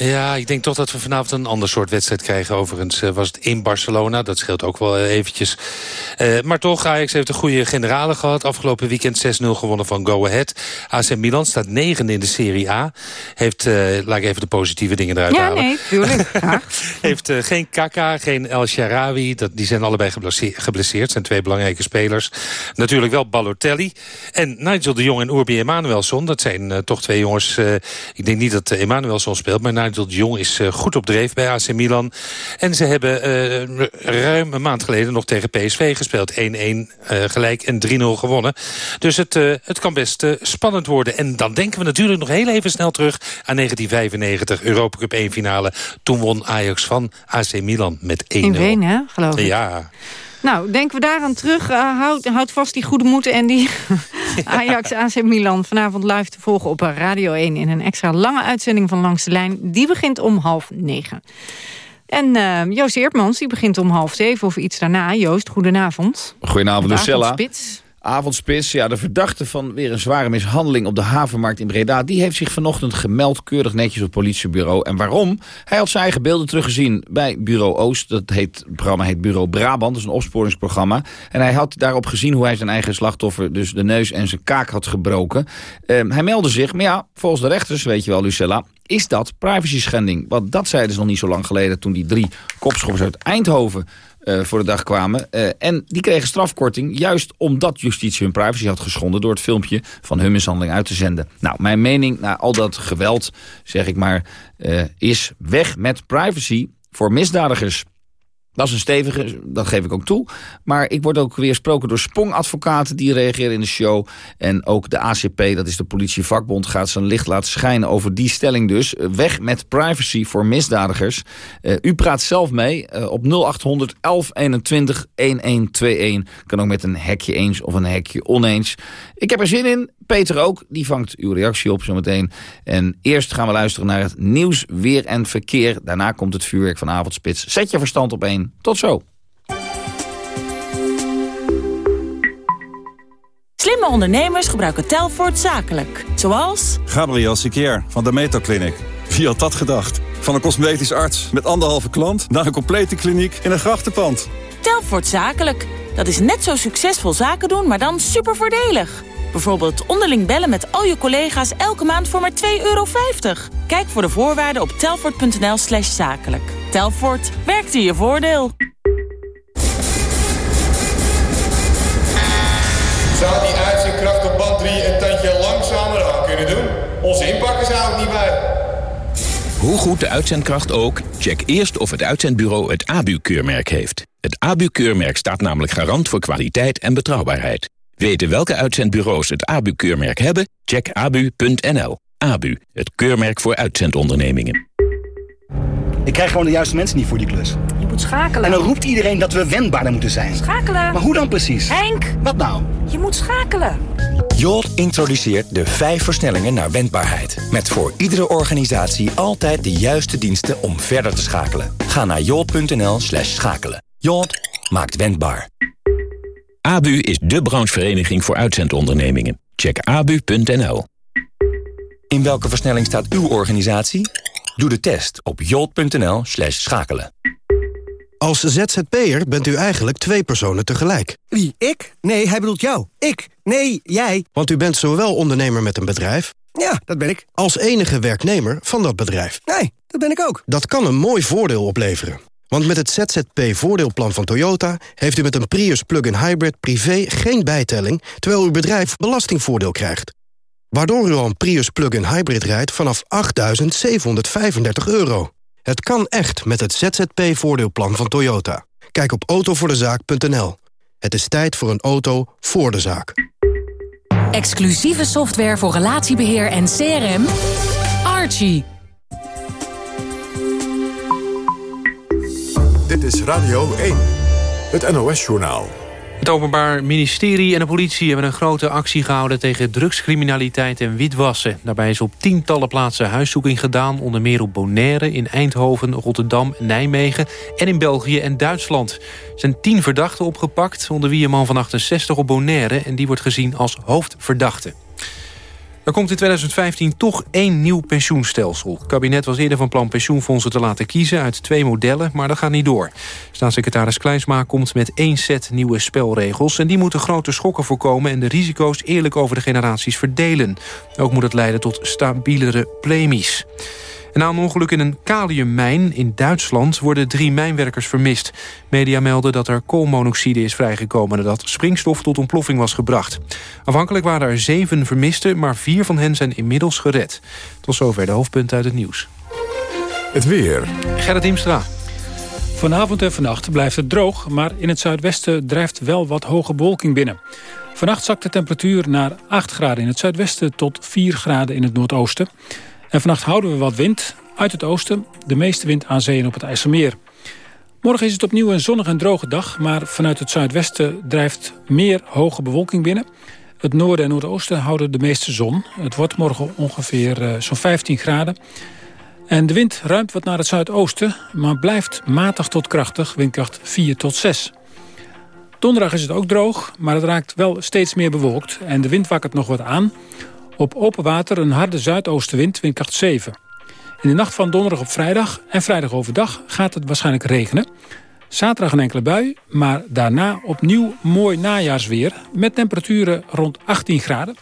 Ja, ik denk toch dat we vanavond een ander soort wedstrijd krijgen. Overigens eh, was het in Barcelona. Dat scheelt ook wel eh, eventjes. Eh, maar toch, Ajax heeft een goede generale gehad. Afgelopen weekend 6-0 gewonnen van Go Ahead. AC Milan staat negende in de Serie A. Heeft, laat ik even de positieve dingen eruit Ja, halen. nee, tuurlijk. Heeft geen Kaka, geen El Sharawi. Dat, die zijn allebei geblesse- geblesseerd. zijn twee belangrijke spelers. Natuurlijk wel Balotelli. En Nigel de Jong en Urbi Emanuelson. Dat zijn toch twee jongens... ik denk niet dat Emanuelson speelt. Maar Nigel de Jong is eh, goed op dreef bij AC Milan. En ze hebben eh, ruim een maand geleden nog tegen PSV gespeeld. 1-1 eh, gelijk en 3-0 gewonnen. Dus het, het kan best spannend worden. En dan denken we natuurlijk nog heel even snel terug... aan 1995, Europa Cup 1 finale. Toen won Ajax van AC Milan met 1-0. In Wenen, geloof ik. Ja, Nou, denken we daaraan terug. Uh, houd, houd vast die goede moed en die Ajax AC Milan vanavond live te volgen op Radio 1... in een extra lange uitzending van Langs de Lijn. Die begint om half negen. En uh, Joost Eertmans, die begint om half zeven of iets daarna. Joost, goedenavond. Goedenavond, Lucella. Avondspits. Avondspits, ja, de verdachte van weer een zware mishandeling op de havenmarkt in Breda... die heeft zich vanochtend gemeld, keurig netjes op het politiebureau. En waarom? Hij had zijn eigen beelden teruggezien bij Bureau Oost. Dat heet, het programma heet Bureau Brabant, dat is een opsporingsprogramma. En hij had daarop gezien hoe hij zijn eigen slachtoffer... dus de neus en zijn kaak had gebroken. Um, hij meldde zich, maar ja, volgens de rechters, weet je wel, Lucella... is dat privacy schending. Want dat zeiden ze nog niet zo lang geleden... toen die drie kopschoppers uit Eindhoven uh, voor de dag kwamen. Uh, en die kregen strafkorting juist omdat justitie hun privacy had geschonden... door het filmpje van hun mishandeling uit te zenden. Nou, mijn mening na al dat geweld, zeg ik maar, uh, is weg met privacy voor misdadigers. Dat is een stevige, dat geef ik ook toe. Maar ik word ook weer gesproken door Spong-advocaten... die reageren in de show. En ook de ACP, dat is de politievakbond... gaat zijn licht laten schijnen over die stelling dus. Weg met privacy voor misdadigers. Uh, u praat zelf mee uh, op 0800 1121 1121. Kan ook met een hekje eens of een hekje oneens. Ik heb er zin in. Peter ook, die vangt uw reactie op zometeen. En eerst gaan we luisteren naar het nieuws, weer en verkeer. Daarna komt het vuurwerk van Avondspits. Zet je verstand op één. Tot zo. Slimme ondernemers gebruiken Telfort zakelijk. Zoals... Gabriel Sikier van de Metaclinic. Wie had dat gedacht? Van een cosmetisch arts met anderhalve klant... naar een complete kliniek in een grachtenpand. Telfort zakelijk. Dat is net zo succesvol zaken doen, maar dan super voordelig. Bijvoorbeeld onderling bellen met al je collega's elke maand voor maar 2,50 euro. Kijk voor de voorwaarden op telfort.nl slash zakelijk. Telfort, werkt in je voordeel. Zou die uitzendkracht op band 3 een tandje langzamer aan kunnen doen? Onze inpakkers houden niet bij. Hoe goed de uitzendkracht ook, check eerst of het uitzendbureau het ABU-keurmerk heeft. Het ABU-keurmerk staat namelijk garant voor kwaliteit en betrouwbaarheid. Weten welke uitzendbureaus het ABU-keurmerk hebben? Check abu.nl. ABU, het keurmerk voor uitzendondernemingen. Ik krijg gewoon de juiste mensen niet voor die klus. Je moet schakelen. En dan roept iedereen dat we wendbaarder moeten zijn. Schakelen. Maar hoe dan precies? Henk! Wat nou? Je moet schakelen. Jolt introduceert de vijf versnellingen naar wendbaarheid. Met voor iedere organisatie altijd de juiste diensten om verder te schakelen. Ga naar jolt.nl slash schakelen. Jolt maakt wendbaar. ABU is de branchevereniging voor uitzendondernemingen. Check abu.nl. In welke versnelling staat uw organisatie? Doe de test op jolt.nl schakelen. Als ZZP'er bent u eigenlijk twee personen tegelijk. Wie, ik? Nee, hij bedoelt jou. Ik? Nee, jij. Want u bent zowel ondernemer met een bedrijf... Ja, dat ben ik. ...als enige werknemer van dat bedrijf. Nee, dat ben ik ook. Dat kan een mooi voordeel opleveren. Want met het ZZP-voordeelplan van Toyota... heeft u met een Prius plug-in hybrid privé geen bijtelling... terwijl uw bedrijf belastingvoordeel krijgt. Waardoor u al een Prius plug-in hybrid rijdt vanaf 8.735 euro. Het kan echt met het ZZP-voordeelplan van Toyota. Kijk op autovoordezaak.nl. Het is tijd voor een auto voor de zaak. Exclusieve software voor relatiebeheer en CRM. Archie. Dit is Radio 1. Het NOS-journaal. Het Openbaar Ministerie en de politie hebben een grote actie gehouden... tegen drugscriminaliteit en witwassen. Daarbij is op tientallen plaatsen huiszoeking gedaan... onder meer op Bonaire, in Eindhoven, Rotterdam, Nijmegen... en in België en Duitsland. Er zijn tien verdachten opgepakt, onder wie een man van 68 op Bonaire... en die wordt gezien als hoofdverdachte. Er komt in 2015 toch één nieuw pensioenstelsel. Het kabinet was eerder van plan pensioenfondsen te laten kiezen... uit twee modellen, maar dat gaat niet door. Staatssecretaris Kleinsma komt met één set nieuwe spelregels... en die moeten grote schokken voorkomen... en de risico's eerlijk over de generaties verdelen. Ook moet het leiden tot stabielere premies. En na een ongeluk in een kaliummijn in Duitsland... worden drie mijnwerkers vermist. Media melden dat er koolmonoxide is vrijgekomen... nadat springstof tot ontploffing was gebracht. Afhankelijk waren er zeven vermisten... maar vier van hen zijn inmiddels gered. Tot zover de hoofdpunten uit het nieuws. Het weer. Gerrit Imstra. Vanavond en vannacht blijft het droog... maar in het zuidwesten drijft wel wat hoge bewolking binnen. Vannacht zakt de temperatuur naar 8 graden in het zuidwesten... tot 4 graden in het noordoosten. En vannacht houden we wat wind uit het oosten. De meeste wind aan zee en op het IJsselmeer. Morgen is het opnieuw een zonnige en droge dag... maar vanuit het zuidwesten drijft meer hoge bewolking binnen. Het noorden en noordoosten houden de meeste zon. Het wordt morgen ongeveer uh, zo'n 15 graden. En de wind ruimt wat naar het zuidoosten... maar blijft matig tot krachtig, windkracht 4 tot 6. Donderdag is het ook droog, maar het raakt wel steeds meer bewolkt... en de wind wakkert nog wat aan... Op open water een harde zuidoostenwind, windkracht 7. In de nacht van donderdag op vrijdag en vrijdag overdag gaat het waarschijnlijk regenen. Zaterdag een enkele bui, maar daarna opnieuw mooi najaarsweer... met temperaturen rond 18 graden.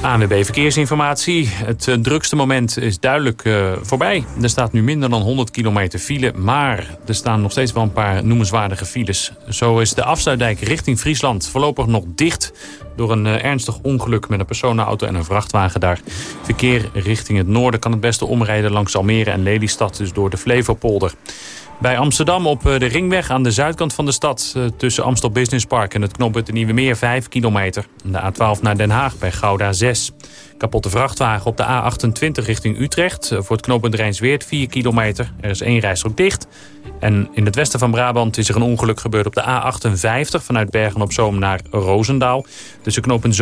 ANWB Verkeersinformatie. Het uh, drukste moment is duidelijk uh, voorbij. Er staat nu minder dan 100 kilometer file, maar er staan nog steeds wel een paar noemenswaardige files. Zo is de afsluitdijk richting Friesland voorlopig nog dicht... door een uh, ernstig ongeluk met een personenauto en een vrachtwagen daar. Verkeer richting het noorden kan het beste omrijden langs Almere en Lelystad... dus door de Flevopolder. Bij Amsterdam op de ringweg aan de zuidkant van de stad... tussen Amstel Business Park en het knooppunt de Nieuwe Meer 5 kilometer. De A12 naar Den Haag bij Gouda 6. Kapotte vrachtwagen op de A28 richting Utrecht. Voor het knooppunt Rijnsweert 4 kilometer. Er is één rijstrook dicht. En in het westen van Brabant is er een ongeluk gebeurd op de A58... vanuit Bergen op Zoom naar Roosendaal. Tussen knooppunt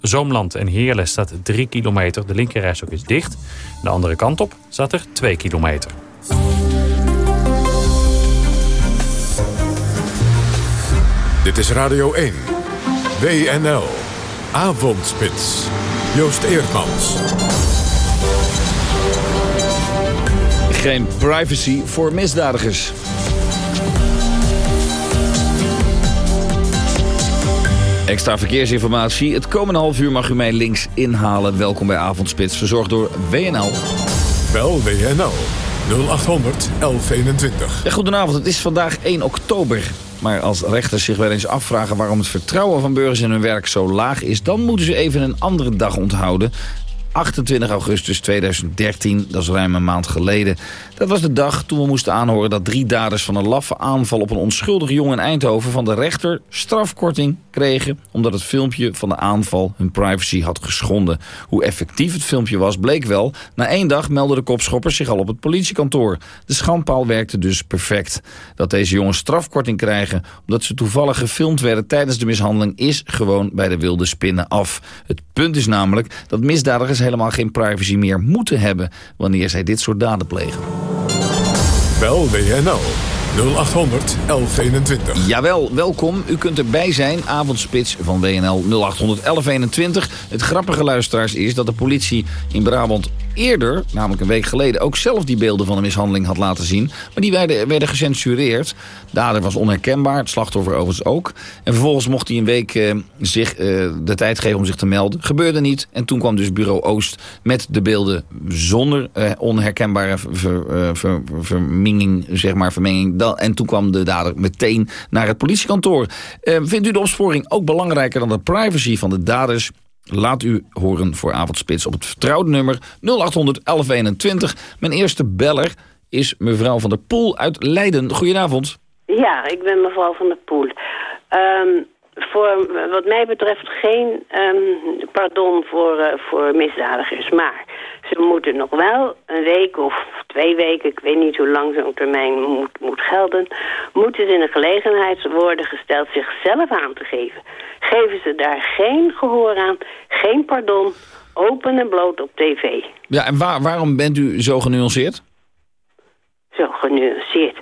Zoomland en Heerlen staat 3 kilometer. De linkerrijstrook is dicht. De andere kant op staat er 2 kilometer. Dit is Radio 1. WNL. Avondspits. Joost Eerdmans. Geen privacy voor misdadigers. Extra verkeersinformatie. Het komende half uur mag u mij links inhalen. Welkom bij Avondspits, verzorgd door WNL. Bel WNL 0800 1121. Ja, goedenavond, het is vandaag 1 oktober. Maar als rechters zich wel eens afvragen waarom het vertrouwen van burgers in hun werk zo laag is... dan moeten ze even een andere dag onthouden. 28 augustus 2013, dat is ruim een maand geleden. Dat was de dag toen we moesten aanhoren dat drie daders van een laffe aanval op een onschuldige jongen in Eindhoven van de rechter strafkorting kregen omdat het filmpje van de aanval hun privacy had geschonden. Hoe effectief het filmpje was bleek wel. Na één dag meldden de kopschoppers zich al op het politiekantoor. De schandpaal werkte dus perfect. Dat deze jongens strafkorting krijgen omdat ze toevallig gefilmd werden tijdens de mishandeling is gewoon bij de wilde spinnen af. Het punt is namelijk dat misdadigers helemaal geen privacy meer moeten hebben wanneer zij dit soort daden plegen. Bel WNL 0800 1121. Jawel, welkom. U kunt erbij zijn. Avondspits van WNL 0800 1121. Het grappige luisteraars is dat de politie in Brabant eerder, namelijk een week geleden... ook zelf die beelden van de mishandeling had laten zien. Maar die werden, werden gecensureerd. Dader was onherkenbaar, het slachtoffer overigens ook. En vervolgens mocht hij een week eh, zich eh, de tijd geven om zich te melden. Gebeurde niet. En toen kwam dus bureau Oost met de beelden zonder eh, onherkenbare zeg maar, vermenging. En toen kwam de dader meteen naar het politiekantoor. Vindt u de opsporing ook belangrijker dan de privacy van de daders? Laat u horen voor Avondspits op het vertrouwde nummer 0800 1121. Mijn eerste beller is mevrouw van der Poel uit Leiden. Goedenavond. Ja, ik ben mevrouw van der Poel. Ehm, voor wat mij betreft geen ehm, pardon voor, eh, voor misdadigers. Maar ze moeten nog wel een week of twee weken, ik weet niet hoe lang zo'n termijn moet, moet gelden, moeten ze in de gelegenheid worden gesteld zichzelf aan te geven. Geven ze daar geen gehoor aan, geen pardon, open en bloot op tv. Ja, en waar, waarom bent u zo genuanceerd? Zo genuanceerd.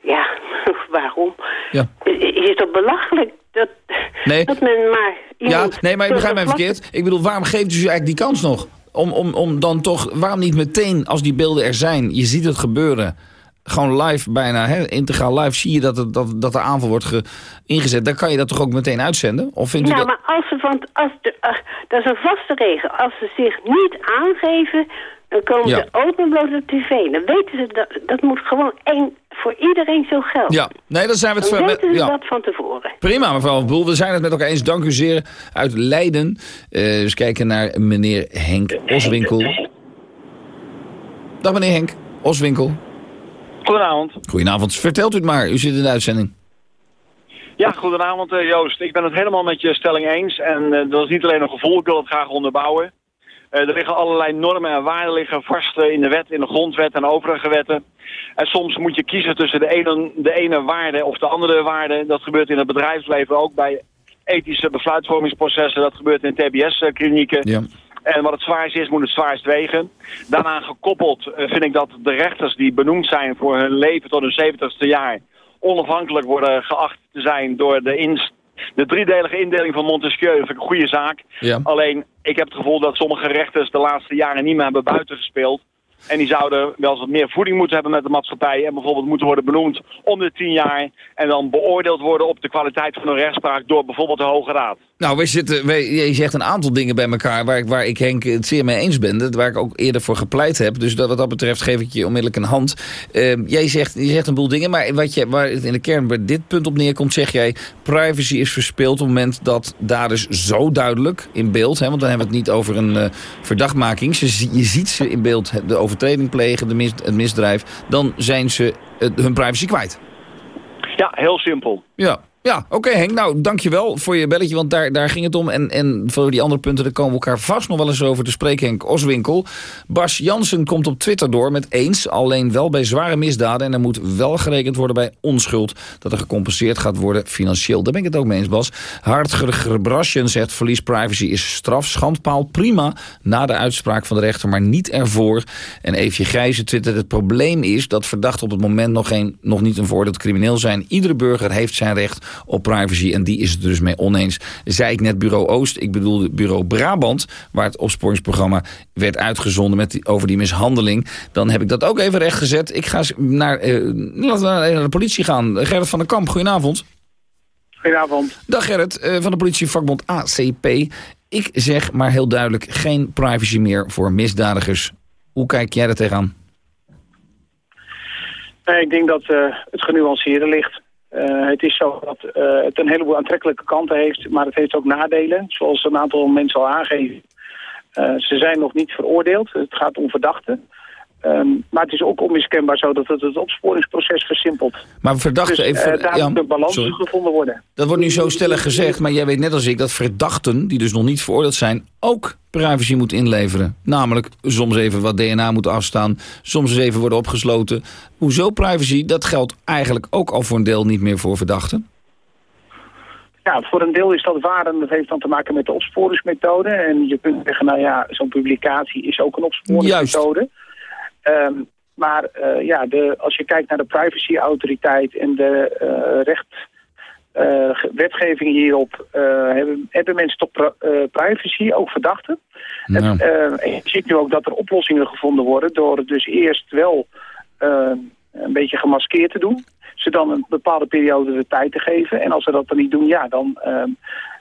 Ja, waarom? Ja. Is het toch belachelijk dat, Nee. dat men maar... Ja, nee, maar ik begrijp mij verkeerd. Ik bedoel, waarom geeft u ze eigenlijk die kans nog? Om, om, om dan toch, waarom niet meteen als die beelden er zijn, je ziet het gebeuren, gewoon live bijna, hè, integraal live, zie je dat, het, dat, dat de aanval wordt ge- ingezet, dan kan je dat toch ook meteen uitzenden? Of vindt u Ja, dat... maar als ze van, als de, dat is een vaste regel. Als ze zich niet aangeven, dan komen Ja. ze open en bloot op tv. Dan weten ze dat, dat moet gewoon één, voor iedereen zo gelden. Ja, nee, dan zijn we het... Dan ver- weten ze ja. dat van tevoren. Prima, mevrouw Boel. We zijn het met elkaar eens. Dank u zeer uit Leiden. Eh dus kijken naar meneer Henk Oswinkel. Dag meneer Henk Oswinkel. Goedenavond. Goedenavond. Vertelt u het maar. U zit in de uitzending. Ja, goedenavond eh, Joost. Ik ben het helemaal met je stelling eens. En eh, dat is niet alleen een gevoel, ik wil het graag onderbouwen. Eh, er liggen allerlei normen en waarden liggen vast eh, in de wet, in de grondwet en overige wetten. En soms moet je kiezen tussen de ene, de ene waarde of de andere waarde. Dat gebeurt in het bedrijfsleven ook bij ethische besluitvormingsprocessen. Dat gebeurt in TBS-klinieken. Ja. En wat het zwaarst is, moet het zwaarst wegen. Daaraan gekoppeld eh, vind ik dat de rechters die benoemd zijn voor hun leven tot hun 70ste jaar... onafhankelijk worden geacht te zijn door de, ins- de driedelige indeling van Montesquieu. Vind ik een goede zaak. Ja. Alleen, ik heb het gevoel dat sommige rechters de laatste jaren niet meer hebben buitengespeeld. En die zouden wel eens wat meer voeding moeten hebben met de maatschappij. En bijvoorbeeld moeten worden benoemd om de tien jaar. En dan beoordeeld worden op de kwaliteit van hun rechtspraak door bijvoorbeeld de Hoge Raad. Nou, wij zitten, wij, je zegt een aantal dingen bij elkaar waar ik, waar ik Henk het zeer mee eens ben. Dat- Waar ik ook eerder voor gepleit heb. Dus dat, wat dat betreft geef ik je onmiddellijk een hand. Ehm, jij zegt, je zegt een boel dingen, maar wat je, waar het in de kern bij dit punt op neerkomt, zeg jij... privacy is verspeeld op het moment dat daders zo duidelijk in beeld... Hè, want dan hebben we het niet over een eh, verdachtmaking. Ze, je ziet ze in beeld de overtreding plegen, de mis, het misdrijf. Dan zijn ze hun privacy kwijt. Ja, heel simpel. Ja, ja oké Henk. Nou, dankjewel voor je belletje, want daar, daar ging het om. En, en voor die andere punten, daar komen we elkaar vast nog wel eens over te spreken, Henk Oswinkel. Bas Jansen komt op Twitter door met eens, alleen wel bij zware misdaden. En er moet wel gerekend worden bij onschuld, dat er gecompenseerd gaat worden financieel. Daar ben ik het ook mee eens, Bas. Hartger Brasjen zegt, verlies privacy is straf, schandpaal, prima. Na de uitspraak van de rechter, maar niet ervoor. En Eefje Gijzen twittert, het probleem is dat verdachten op het moment nog, geen, nog niet een veroordeeld crimineel zijn. Iedere burger heeft zijn recht op privacy en die is het er dus mee oneens. Zei ik net bureau Oost, ik bedoelde bureau Brabant, waar het opsporingsprogramma werd uitgezonden met die, over die mishandeling. Dan heb ik dat ook even rechtgezet. Ik ga naar, eh, laten we naar de politie gaan. Gerrit van den Kamp, goedenavond. Goedenavond. Dag Gerrit, eh, van de politievakbond ACP. Ik zeg maar heel duidelijk geen privacy meer voor misdadigers. Hoe kijk jij er tegenaan? Nee, ik denk dat eh, het genuanceerder ligt. Eh, het is zo dat eh, het een heleboel aantrekkelijke kanten heeft, maar het heeft ook nadelen. Zoals een aantal mensen al aangeven. Eh, ze zijn nog niet veroordeeld. Het gaat om verdachten. Ehm, maar het is ook onmiskenbaar zo dat het het opsporingsproces versimpelt. Maar verdachten... Dus, even, eh, daar ja, moet een balans sorry. gevonden worden. Dat wordt nu zo stellig gezegd, maar jij weet net als ik dat verdachten, die dus nog niet veroordeeld zijn, ook privacy moeten inleveren. Namelijk soms even wat DNA moeten afstaan, soms eens even worden opgesloten. Hoezo privacy? Dat geldt eigenlijk ook al voor een deel niet meer voor verdachten. Ja, voor een deel is dat waar en dat heeft dan te maken met de opsporingsmethode. En je kunt zeggen, nou ja, zo'n publicatie is ook een opsporingsmethode. Ehm, maar eh, ja, de, als je kijkt naar de privacyautoriteit en de recht, ge- wetgeving hierop, hebben, hebben mensen toch pri- privacy, ook verdachten. Eh, en je ziet nu ook dat er oplossingen gevonden worden door het dus eerst wel een beetje gemaskeerd te doen. Ze dan een bepaalde periode de tijd te geven. En als ze dat dan niet doen, ja, dan, ehm,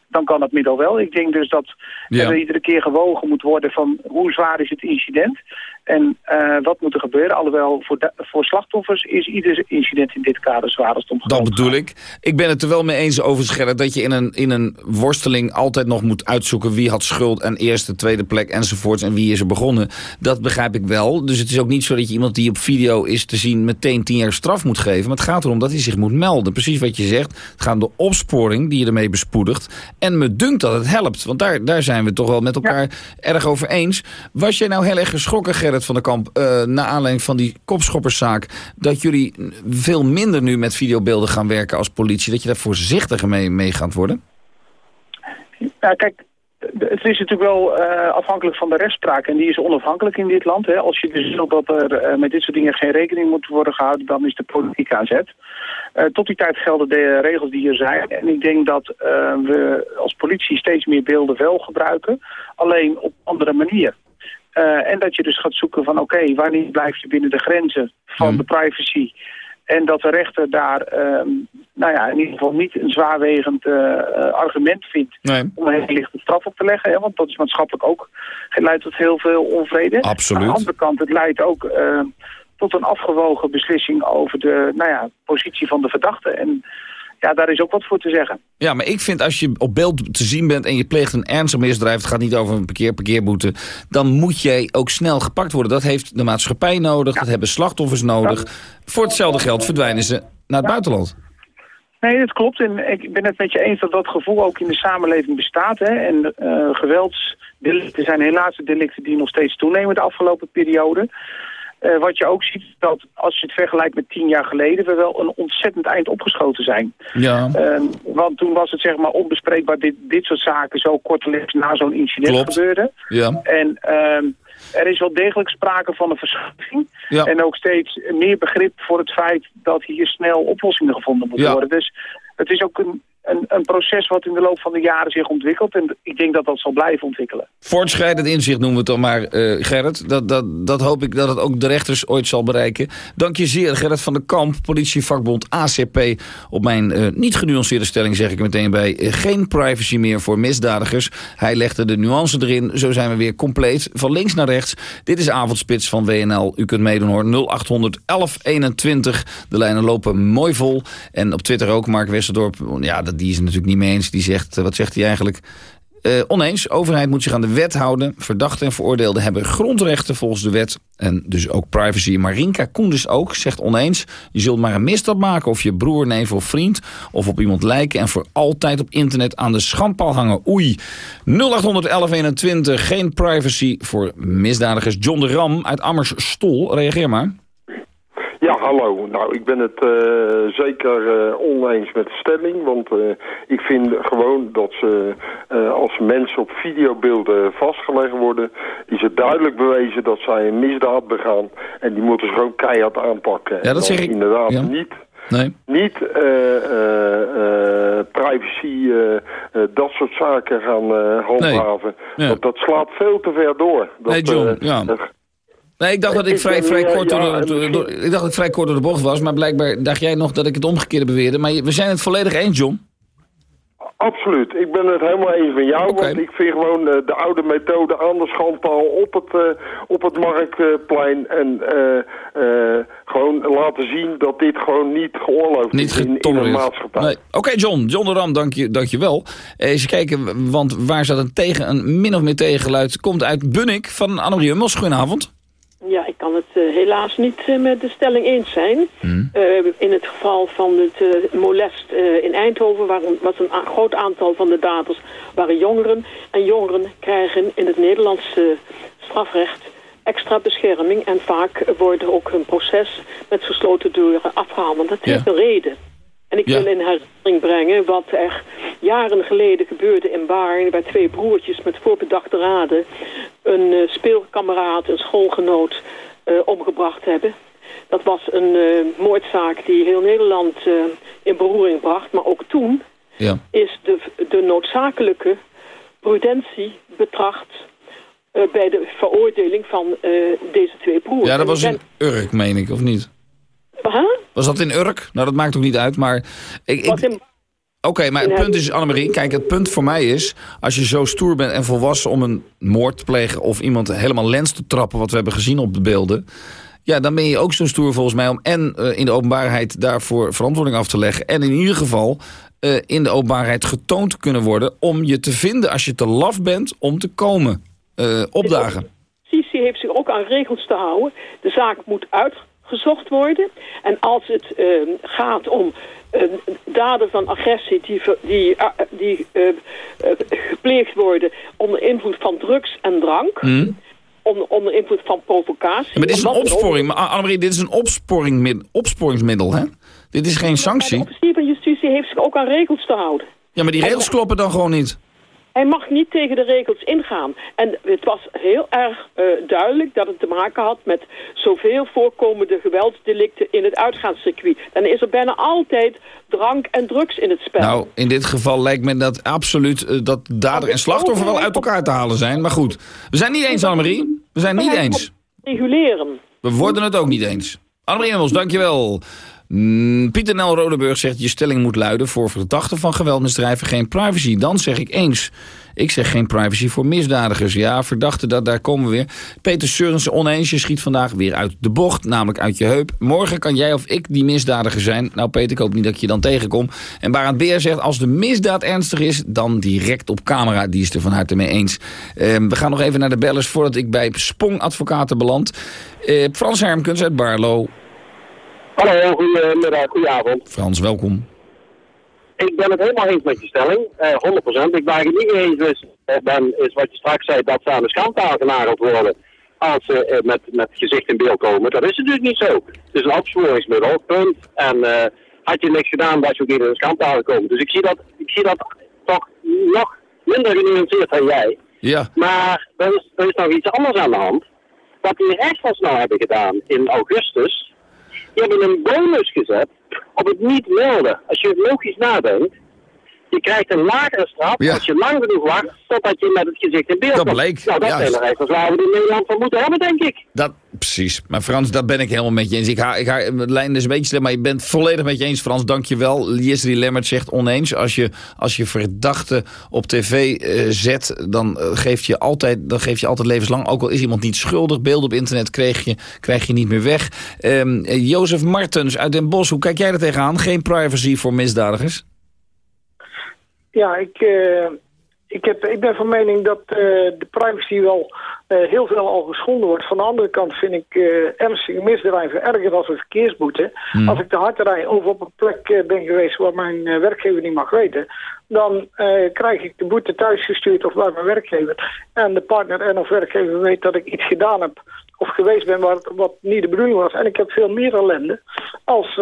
dan kan het middel wel. Ik denk dus dat Ja. er iedere keer gewogen moet worden van hoe zwaar is het incident. En eh, wat moet er gebeuren? Alhoewel, voor, de- voor slachtoffers is ieder incident in dit kader zwaar als het om Dat bedoel ik. Ik ben het er wel mee eens over Gerrit, dat je in een, in een worsteling altijd nog moet uitzoeken wie had schuld en eerste, tweede plek enzovoorts en wie is er begonnen. Dat begrijp ik wel. Dus het is ook niet zo dat je iemand die op video is te zien meteen tien jaar straf moet geven. Maar het gaat erom dat hij zich moet melden. Precies wat je zegt. Het gaat om de opsporing die je ermee bespoedigt. En me dunkt dat het helpt. Want daar, daar zijn we toch wel met elkaar erg over eens. Was jij nou heel erg geschrokken, Gerrit van der Kamp, eh naar aanleiding van die kopschopperszaak, dat jullie veel minder nu met videobeelden gaan werken als politie? Dat je daar voorzichtiger mee, mee gaat worden? Ja, kijk, het is natuurlijk wel eh, afhankelijk van de rechtspraak. En die is onafhankelijk in dit land. Hè. Als je dus dat er eh, met dit soort dingen geen rekening moet worden gehouden, dan is de politiek aan zet. Tot die tijd gelden de regels die er zijn. En ik denk dat we als politie steeds meer beelden wel gebruiken. Alleen op andere manier. Eh, en dat je dus gaat zoeken van oké, wanneer blijf je binnen de grenzen van de privacy. En dat de rechter daar ehm, nou ja, in ieder geval niet een zwaarwegend eh, eh, argument vindt Nee. om een hele lichte straf op te leggen. Hè, want dat is maatschappelijk ook het leidt tot heel veel onvrede. Absoluut. Aan de andere kant, het leidt ook eh, tot een afgewogen beslissing over de nou ja, positie van de verdachte. En ja, daar is ook wat voor te zeggen. Ja, maar ik vind als je op beeld te zien bent en je pleegt een ernstig misdrijf, het gaat niet over een parkeer, parkeerboete, dan moet jij ook snel gepakt worden. Dat heeft de maatschappij nodig, dat hebben slachtoffers nodig. Voor hetzelfde geld verdwijnen ze naar het buitenland. Nee, dat klopt. En ik ben het met je eens dat dat gevoel ook in de samenleving bestaat. Hè. En eh, geweldsdelicten zijn helaas de delicten die nog steeds toenemen de afgelopen periode. Eh, wat je ook ziet, dat als je het vergelijkt met tien jaar geleden... we wel een ontzettend eind opgeschoten zijn. Ja. Ehm, want toen was het zeg maar onbespreekbaar dit, dit soort zaken zo kort na zo'n incident Klopt. gebeurde. Ja. En ehm, er is wel degelijk sprake van een verschuiving. Ja. En ook steeds meer begrip voor het feit dat hier snel oplossingen gevonden moeten Ja. worden. Dus het is ook een, een, een proces wat in de loop van de jaren zich ontwikkelt. En ik denk dat dat zal blijven ontwikkelen. Voortschrijdend inzicht noemen we het dan maar, eh, Gerrit. Dat, dat, dat hoop ik dat het ook de rechters ooit zal bereiken. Dank je zeer, Gerrit van der Kamp, politievakbond ACP. Op mijn eh, niet genuanceerde stelling zeg ik meteen bij... eh, geen privacy meer voor misdadigers. Hij legde de nuance erin. Zo zijn we weer compleet, van links naar rechts. Dit is Avondspits van WNL. U kunt meedoen hoor, 0800 1121. De lijnen lopen mooi vol. En op Twitter ook, Mark Westerdorp. Ja, die is het natuurlijk niet mee eens. Die zegt, eh, wat zegt hij eigenlijk... Eh, oneens, overheid moet zich aan de wet houden. Verdachten en veroordeelden hebben grondrechten volgens de wet. En dus ook privacy. Marinka Koenders ook, zegt oneens. Je zult maar een misstap maken of je broer, neef of vriend... of op iemand lijken en voor altijd op internet aan de schandpaal hangen. Oei. 081121, geen privacy voor misdadigers. John de Ram uit Amersstol, reageer maar. Ja, hallo. Nou, ik ben het eh, zeker eh, oneens met de stelling. Want eh, ik vind gewoon dat ze, als mensen op videobeelden vastgelegd worden... is het duidelijk bewezen dat zij een misdaad begaan. En die moeten ze gewoon keihard aanpakken. Ja, dat zeg ik. Inderdaad Ja. niet... Nee. Niet privacy, dat soort zaken gaan handhaven. Ja. Want dat slaat veel te ver door. Dat, Nee, John, ja. Nee, ik dacht dat ik vrij, vrij kort door, de, ik dacht dat ik vrij kort door de bocht was, maar blijkbaar dacht jij nog dat ik het omgekeerde beweerde. Maar we zijn het volledig eens, John. Absoluut. Ik ben het helemaal eens met jou. Want ik vind gewoon eh, de oude methode aan de schandpaal op het, eh, op het marktplein. En eh, gewoon laten zien dat dit gewoon niet geoorloofd Niet is in, getolereerd. maatschappij. Nee. Oké, John. John de Ram, dank je, dank je wel. Eens kijken, want waar zat een tegen, een min of meer tegengeluid? Komt uit Bunnik van Annemarie Hummels. Goedenavond. Ja, ik kan het eh, helaas niet eh, met de stelling eens zijn. Eh, in het geval van het molest in Eindhoven waren, was een groot aantal van de daders waren jongeren. En jongeren krijgen in het Nederlandse strafrecht extra bescherming. En vaak wordt ook hun proces met gesloten deuren afgehaald. Want dat heeft Ja. een reden. En ik wil in herinnering brengen wat er jaren geleden gebeurde in Baarn... waar twee broertjes met voorbedachte raden een eh, speelkameraad, een schoolgenoot, eh, omgebracht hebben. Dat was een eh, moordzaak die heel Nederland in beroering bracht. Maar ook toen Ja. is de, de noodzakelijke prudentie betracht... bij de veroordeling van deze twee broers. Ja, dat was in Urk, meen ik, of niet? Huh? Was dat in Urk? Nou, dat maakt ook niet uit, maar... Ik, ik... Oké, maar het punt is, Annemarie, kijk, het punt voor mij is... als je zo stoer bent en volwassen om een moord te plegen... of iemand helemaal lens te trappen, wat we hebben gezien op de beelden... ja, dan ben je ook zo stoer volgens mij om en eh, in de openbaarheid daarvoor verantwoording af te leggen... en in ieder geval eh, in de openbaarheid getoond te kunnen worden... om je te vinden als je te laf bent om te komen eh, opdagen. Justitie heeft zich ook aan regels te houden. De zaak moet uitgezocht worden. En als het eh, gaat om eh, daden van agressie die, die, eh, die eh, eh, gepleegd worden onder invloed van drugs en drank... Hm? Onder, onder invloed van provocatie... Ja, maar dit is een opsporing. Maar Annemarie, dit is een opsporingsmiddel, hè? Dit is geen sanctie. De officier van justitie heeft zich ook aan regels te houden. Ja, maar die regels kloppen dan gewoon niet. Hij mag niet tegen de regels ingaan. En het was heel erg eh, duidelijk dat het te maken had met zoveel voorkomende geweldsdelicten in het uitgaanscircuit. Dan is er bijna altijd drank en drugs in het spel. Nou, in dit geval lijkt me dat absoluut eh, dat dader en slachtoffer wel uit elkaar te halen zijn. Maar goed, we zijn niet eens, Annemarie. We zijn niet eens. Reguleren. We worden het ook niet eens. Annemarie Emmels, dankjewel. Mm, Pieter Nel Rodeburg zegt je stelling moet luiden... voor verdachten van geweldmisdrijven geen privacy. Dan zeg ik eens. Ik zeg geen privacy voor misdadigers. Ja, verdachten, dat, daar komen we weer. Peter Seurensen oneens, je schiet vandaag weer uit de bocht. Namelijk uit je heup. Morgen kan jij of ik die misdadiger zijn. Nou Peter, ik hoop niet dat ik je dan tegenkom. En Barend Beer zegt, als de misdaad ernstig is... dan direct op camera. Die is er van harte mee eens. Ehm, we gaan nog even naar de bellers... voordat ik bij Spong Advocaten beland. Eh, Frans Hermkens uit Barlo. Hallo, goedemiddag, goedenavond. Frans, welkom. Ik ben het helemaal eens met je stelling, eh, 100%. Ik waar ik het niet eens eh, ben, is wat je straks zei, dat ze aan de schandpaal genageld worden als ze eh, met, met gezicht in beeld komen. Dat is natuurlijk niet zo. Het is een opsporingsmiddel, punt. En eh, had je niks gedaan, was je ook niet in de schandpaal gekomen. Dus ik zie dat, ik zie dat toch nog minder genuanceerd dan jij. Ja. Maar er is, er is nog iets anders aan de hand. Wat die rechters nou hebben gedaan in augustus, die hebben een bonus gezet op het niet melden. Als je logisch nadenkt, je krijgt een lagere straf Ja. als je lang genoeg wacht totdat je met het gezicht in beeld Dat komt. bleek, Nou, dat zijn de rechters waar we in Nederland van moeten hebben, denk ik. Dat, precies. Maar Frans, dat ben ik helemaal met je eens. Ik ha, ik de lijn is een beetje slecht, maar je bent volledig met je eens, Frans. Dank je wel. Lemmert zegt oneens. Als je, als je verdachte op tv eh, zet, dan, eh, geef je altijd, dan geef je altijd levenslang. Ook al is iemand niet schuldig. Beelden op internet krijg je, krijg je niet meer weg. Eh, Jozef Martens uit Den Bosch, hoe kijk jij er tegenaan? Geen privacy voor misdadigers? Ja, ik, eh, ik, heb, ik ben van mening dat eh, de privacy wel eh, heel veel al geschonden wordt. Van de andere kant vind ik ernstige misdrijven erger dan een verkeersboete. Hmm. Als ik te hard rijd of op een plek ben geweest waar mijn werkgever niet mag weten... dan krijg ik de boete thuisgestuurd of bij mijn werkgever. En de partner en of werkgever weet dat ik iets gedaan heb of geweest ben wat, wat niet de bedoeling was. En ik heb veel meer ellende als...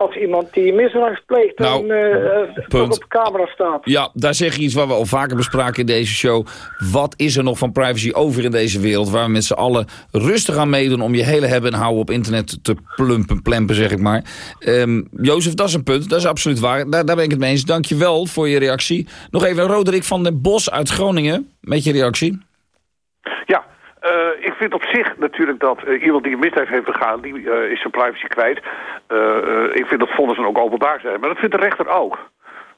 als iemand die misdrijf pleegt Nou, en eh, eh, punt. op camera staat. Ja, daar zeg je iets wat we al vaker bespraken in deze show. Wat is er nog van privacy over in deze wereld... waar we met z'n allen rustig aan meedoen... om je hele hebben en houden op internet te plumpen, plempen, zeg ik maar. Ehm Jozef, dat is een punt. Dat is absoluut waar. Daar, daar ben ik het mee eens. Dank je wel voor je reactie. Nog even Roderick van den Bos uit Groningen... met je reactie. Ja, eh, ik vind op zich natuurlijk dat eh, iemand die een misdrijf heeft begaan, die eh, is zijn privacy kwijt. Ik vind dat vonnissen ook openbaar zijn. Maar dat vindt de rechter ook.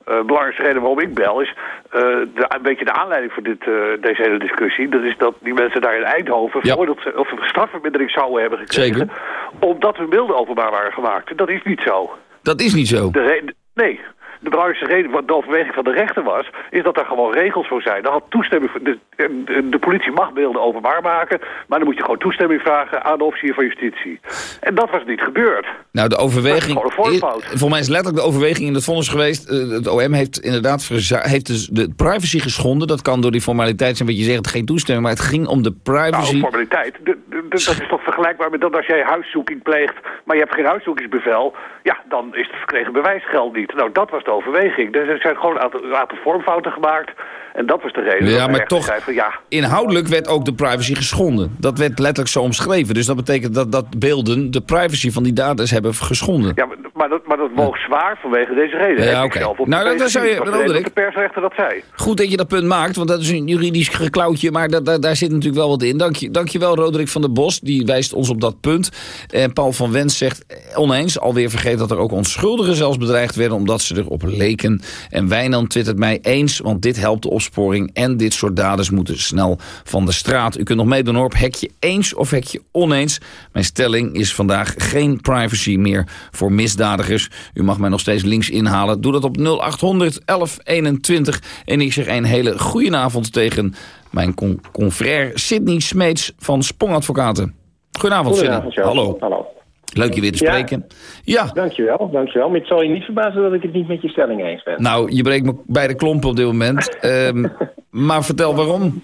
Uh, belangrijkste reden waarom ik bel is de, een beetje de aanleiding voor dit, deze hele discussie. Dat is dat die mensen daar in Eindhoven ja. veroordeeld of een strafvermindering zouden hebben gekregen. Zeker. Omdat hun beelden openbaar waren gemaakt. Dat is niet zo. Dat is niet zo? De nee de belangrijkste reden, wat de overweging van de rechter was, is dat er gewoon regels voor zijn. Dan had toestemming, de, de, de, politie mag beelden openbaar maken, maar dan moet je gewoon toestemming vragen aan de officier van justitie. En dat was niet gebeurd. Nou, de overweging. Volgens mij is letterlijk de overweging in het vonnis geweest. Uh, het OM heeft inderdaad heeft dus de privacy geschonden. Dat kan door die formaliteit zijn wat je zegt, geen toestemming, maar het ging om de privacy. Nou, formaliteit. De, dat is toch vergelijkbaar met dat als jij huiszoeking pleegt, maar je hebt geen huiszoekingsbevel, ja, dan is het verkregen bewijsgeld niet. Nou, dat was de overweging. Dus er zijn gewoon een aantal, aantal vormfouten gemaakt. En dat was de reden. Ja, maar toch, van, ja. inhoudelijk werd ook de privacy geschonden. Dat werd letterlijk zo omschreven. Dus dat betekent dat, dat beelden de privacy van die data hebben geschonden. Ja, maar, maar dat, maar dat woog zwaar vanwege deze reden. Ja, oké. Okay. Nou, dat zou je... Dat de, de persrechter dat zei. Goed dat je dat punt maakt, want dat is een juridisch geklauwtje. Maar dat, daar zit natuurlijk wel wat in. Dank je, dankjewel, Roderick van der Bos. Die wijst ons op dat punt. En Paul van Wens zegt oneens, alweer vergeet dat er ook onschuldigen zelfs bedreigd werden... omdat ze erop leken. En Wijnand twittert mij eens, want dit helpt de opsporing... en dit soort daders moeten snel van de straat. U kunt nog meedoen op hekje eens of hekje oneens. Mijn stelling is vandaag geen privacy meer voor misdadigers. U mag mij nog steeds links inhalen. Doe dat op 0800 1121. En ik zeg een hele goede avond tegen mijn con confrère Sidney Smeets van Spongadvocaten. Goedenavond, Goedenavond Sidney. Hallo. Hallo. Leuk je weer te spreken. Ja. ja. Dankjewel, dankjewel. Maar het zal je niet verbazen dat ik het niet met je stelling eens ben. Nou, je breekt me bij de klompen op dit moment. um, maar vertel waarom.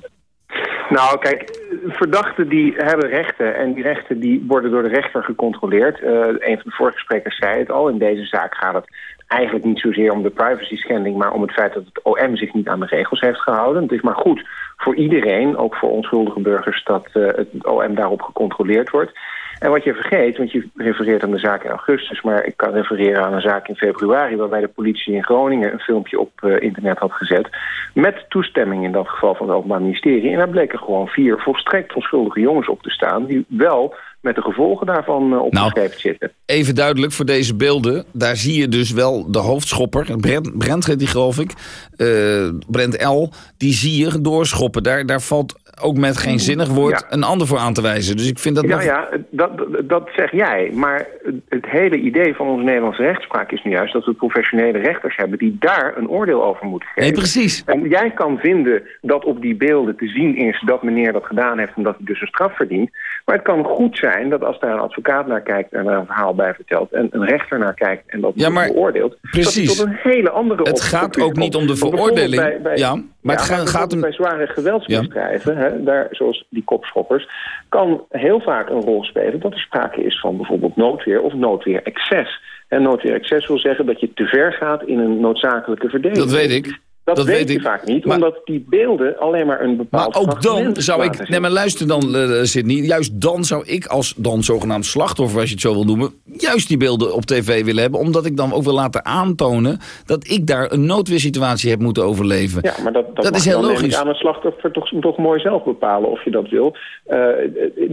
Nou, kijk, verdachten die hebben rechten en die rechten die worden door de rechter gecontroleerd. Uh, een van de vorige sprekers zei het al, in deze zaak gaat het eigenlijk niet zozeer om de privacy schending, maar om het feit dat het OM zich niet aan de regels heeft gehouden. Het is maar goed voor iedereen, ook voor onschuldige burgers, dat uh, het OM daarop gecontroleerd wordt. En wat je vergeet, want je refereert aan de zaak in augustus... maar ik kan refereren aan een zaak in februari... waarbij de politie in Groningen een filmpje op uh, internet had gezet... met toestemming in dat geval van het Openbaar Ministerie. En daar bleken gewoon vier volstrekt onschuldige jongens op te staan... die wel met de gevolgen daarvan uh, opgeschreven nou, zitten. Even duidelijk voor deze beelden. Daar zie je dus wel de hoofdschopper. Brent, Brent heet die geloof ik. Uh, Brent L. Die zie je doorschoppen. Daar, daar valt ook met geen zinnig woord een ander voor aan te wijzen. Dus ik vind dat ja, nog... Ja, dat, dat zeg jij. Maar het hele idee van onze Nederlandse rechtspraak is nu juist... dat we professionele rechters hebben die daar een oordeel over moeten geven. Nee, precies. En jij kan vinden dat op die beelden te zien is dat meneer dat gedaan heeft... omdat hij dus een straf verdient. Maar het kan goed zijn dat als daar een advocaat naar kijkt... en daar een verhaal bij vertelt en een rechter naar kijkt en dat ja, maar, beoordeelt... Precies. dat hij tot een hele andere Het gaat ook niet om de veroordeling. Bij, bij, ja, maar het gaat, gaat om... bij zware geweldsmisdrijven... Ja daar, zoals die kopschoppers, kan heel vaak een rol spelen dat er sprake is van bijvoorbeeld noodweer of noodweer-excess. En noodweer-excess wil zeggen dat je te ver gaat in een noodzakelijke verdediging. Dat weet ik. Dat, dat weet, je ik. vaak niet, maar, omdat die beelden alleen maar een bepaald Maar ook dan zou ik... Nee, maar luister dan, uh, Sidney. Juist dan zou ik als dan zogenaamd slachtoffer, als je het zo wil noemen... juist die beelden op tv willen hebben. Omdat ik dan ook wil laten aantonen... dat ik daar een noodweersituatie heb moeten overleven. Ja, maar dat, dat, dat is heel logisch. aan het slachtoffer toch, toch mooi zelf bepalen of je dat wil. Uh,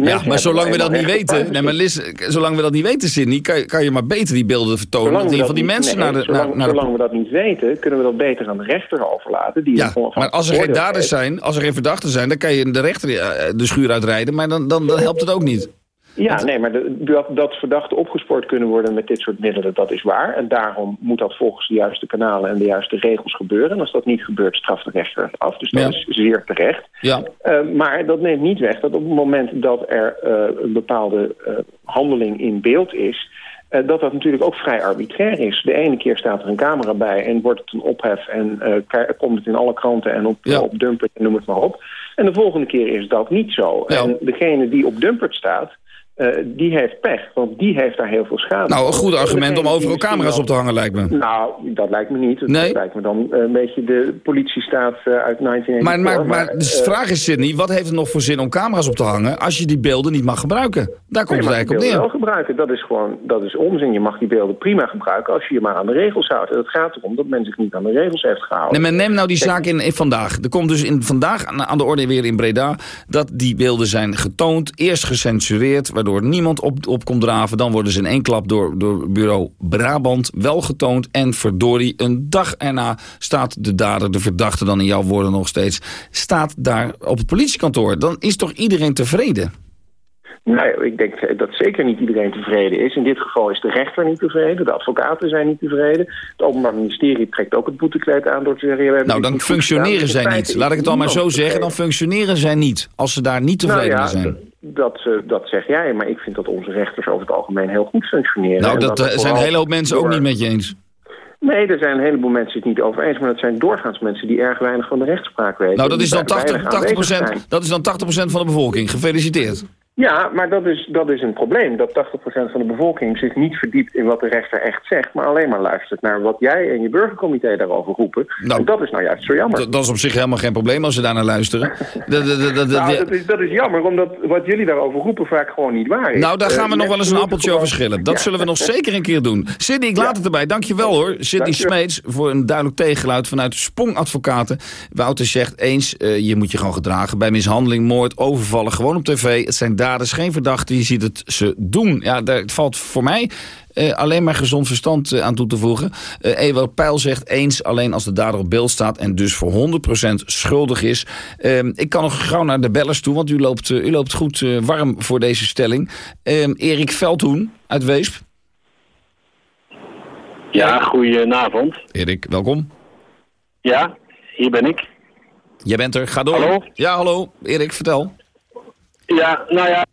ja, maar zolang we dat niet weten... Nee, maar Liz, zolang we dat niet weten, Sidney... kan, kan je maar beter die beelden vertonen. Zolang geval die mensen nee, naar de... Zolang, naar, naar zolang we dat niet weten, kunnen we dat beter aan de overlaten. Die ja, maar als er geen daders zijn, als er geen verdachten zijn... dan kan je de rechter de schuur uitrijden, maar dan, dan, dan helpt het ook niet. Ja, nee, maar dat, dat verdachten opgespoord kunnen worden met dit soort middelen, dat is waar. En daarom moet dat volgens de juiste kanalen en de juiste regels gebeuren. En als dat niet gebeurt, straft de rechter af. Dus dat Ja. is zeer terecht. Ja. Uh, maar dat neemt niet weg dat op het moment dat er uh, een bepaalde uh, handeling in beeld is... Uh, dat dat natuurlijk ook vrij arbitrair is. De ene keer staat er een camera bij en wordt het een ophef... en uh, komt het in alle kranten en op, Ja. op Dumpert en noem het maar op. En de volgende keer is dat niet zo. Ja. En degene die op Dumpert staat... Uh, die heeft pech, want die heeft daar heel veel schade. Nou, een goed argument om overal camera's op te hangen, lijkt me. Nou, dat lijkt me niet. Dat Nee. lijkt me dan uh, een beetje de politiestaat uh, uit 1984. Maar, maar, maar de eh, vraag is, Sidney, wat heeft het nog voor zin om camera's op te hangen... als je die beelden niet mag gebruiken? Daar komt je het mag eigenlijk op neer. wel gebruiken. Dat is gewoon dat is onzin. Je mag die beelden prima gebruiken als je je maar aan de regels houdt. En het gaat erom dat men zich niet aan de regels heeft gehouden. Nee, neem nou die zaak in, in vandaag. Er komt dus in vandaag aan, aan de orde weer in Breda... dat die beelden zijn getoond, eerst gecensureerd... waardoor niemand op, op komt draven. Dan worden ze in één klap door, door bureau Brabant wel getoond. En verdorie, een dag erna staat de dader, de verdachte dan in jouw woorden nog steeds... staat daar op het politiekantoor. Dan is toch iedereen tevreden? Nou, ik denk dat zeker niet iedereen tevreden is. In dit geval is de rechter niet tevreden, de advocaten zijn niet tevreden. Het Openbaar Ministerie trekt ook het boetekleed aan door te zeggen... Ja, nou, dan functioneren zij niet. Laat ik het al maar zo zeggen, dan functioneren zij niet. Als ze daar niet tevreden nou, ja, zijn. Dat, uh, dat zeg jij, maar ik vind dat onze rechters over het algemeen heel goed functioneren. Nou, dat, dat zijn een hele hoop mensen ook niet met je eens. Nee, er zijn een heleboel mensen het niet over eens, maar dat zijn doorgaans mensen die erg weinig van de rechtspraak weten. Nou, dat is dan 80, 80, dat is dan 80% van de bevolking. Gefeliciteerd. Ja, maar dat is, dat is een probleem. Dat 80% van de bevolking zich niet verdiept in wat de rechter echt zegt... maar alleen maar luistert naar wat jij en je burgercomité daarover roepen. Nou, en dat is nou juist zo jammer. Dat is op zich helemaal geen probleem als ze daar naar luisteren. dat, nou, dat, is, dat is jammer, omdat wat jullie daarover roepen vaak gewoon niet waar is. Nou, daar gaan we uh, nog wel eens een appeltje over schillen. Dat zullen we nog zeker een keer doen. Sidney, ik laat het erbij. Dankjewel hoor. Sidney Smeets voor een duidelijk tegengeluid vanuit Advocaten. Wouter zegt eens, uh, je moet je gewoon gedragen bij mishandeling, moord, overvallen. Gewoon op tv. Het zijn daders, geen verdachten. Je ziet het ze doen. Ja, daar valt voor mij uh, alleen maar gezond verstand uh, aan toe te voegen. Uh, Ewald Pijl zegt eens alleen als de dader op beeld staat... en dus voor 100% schuldig is. Ehm, ik kan nog gauw naar de bellers toe, want u loopt, u loopt goed warm voor deze stelling. Ehm, Erik Veldhoen uit Weesp. Ja, goedenavond. Erik, welkom. Ja, hier ben ik. Jij bent er, ga door. Hallo? Ja, hallo. Erik, vertel. Ja, nou ja,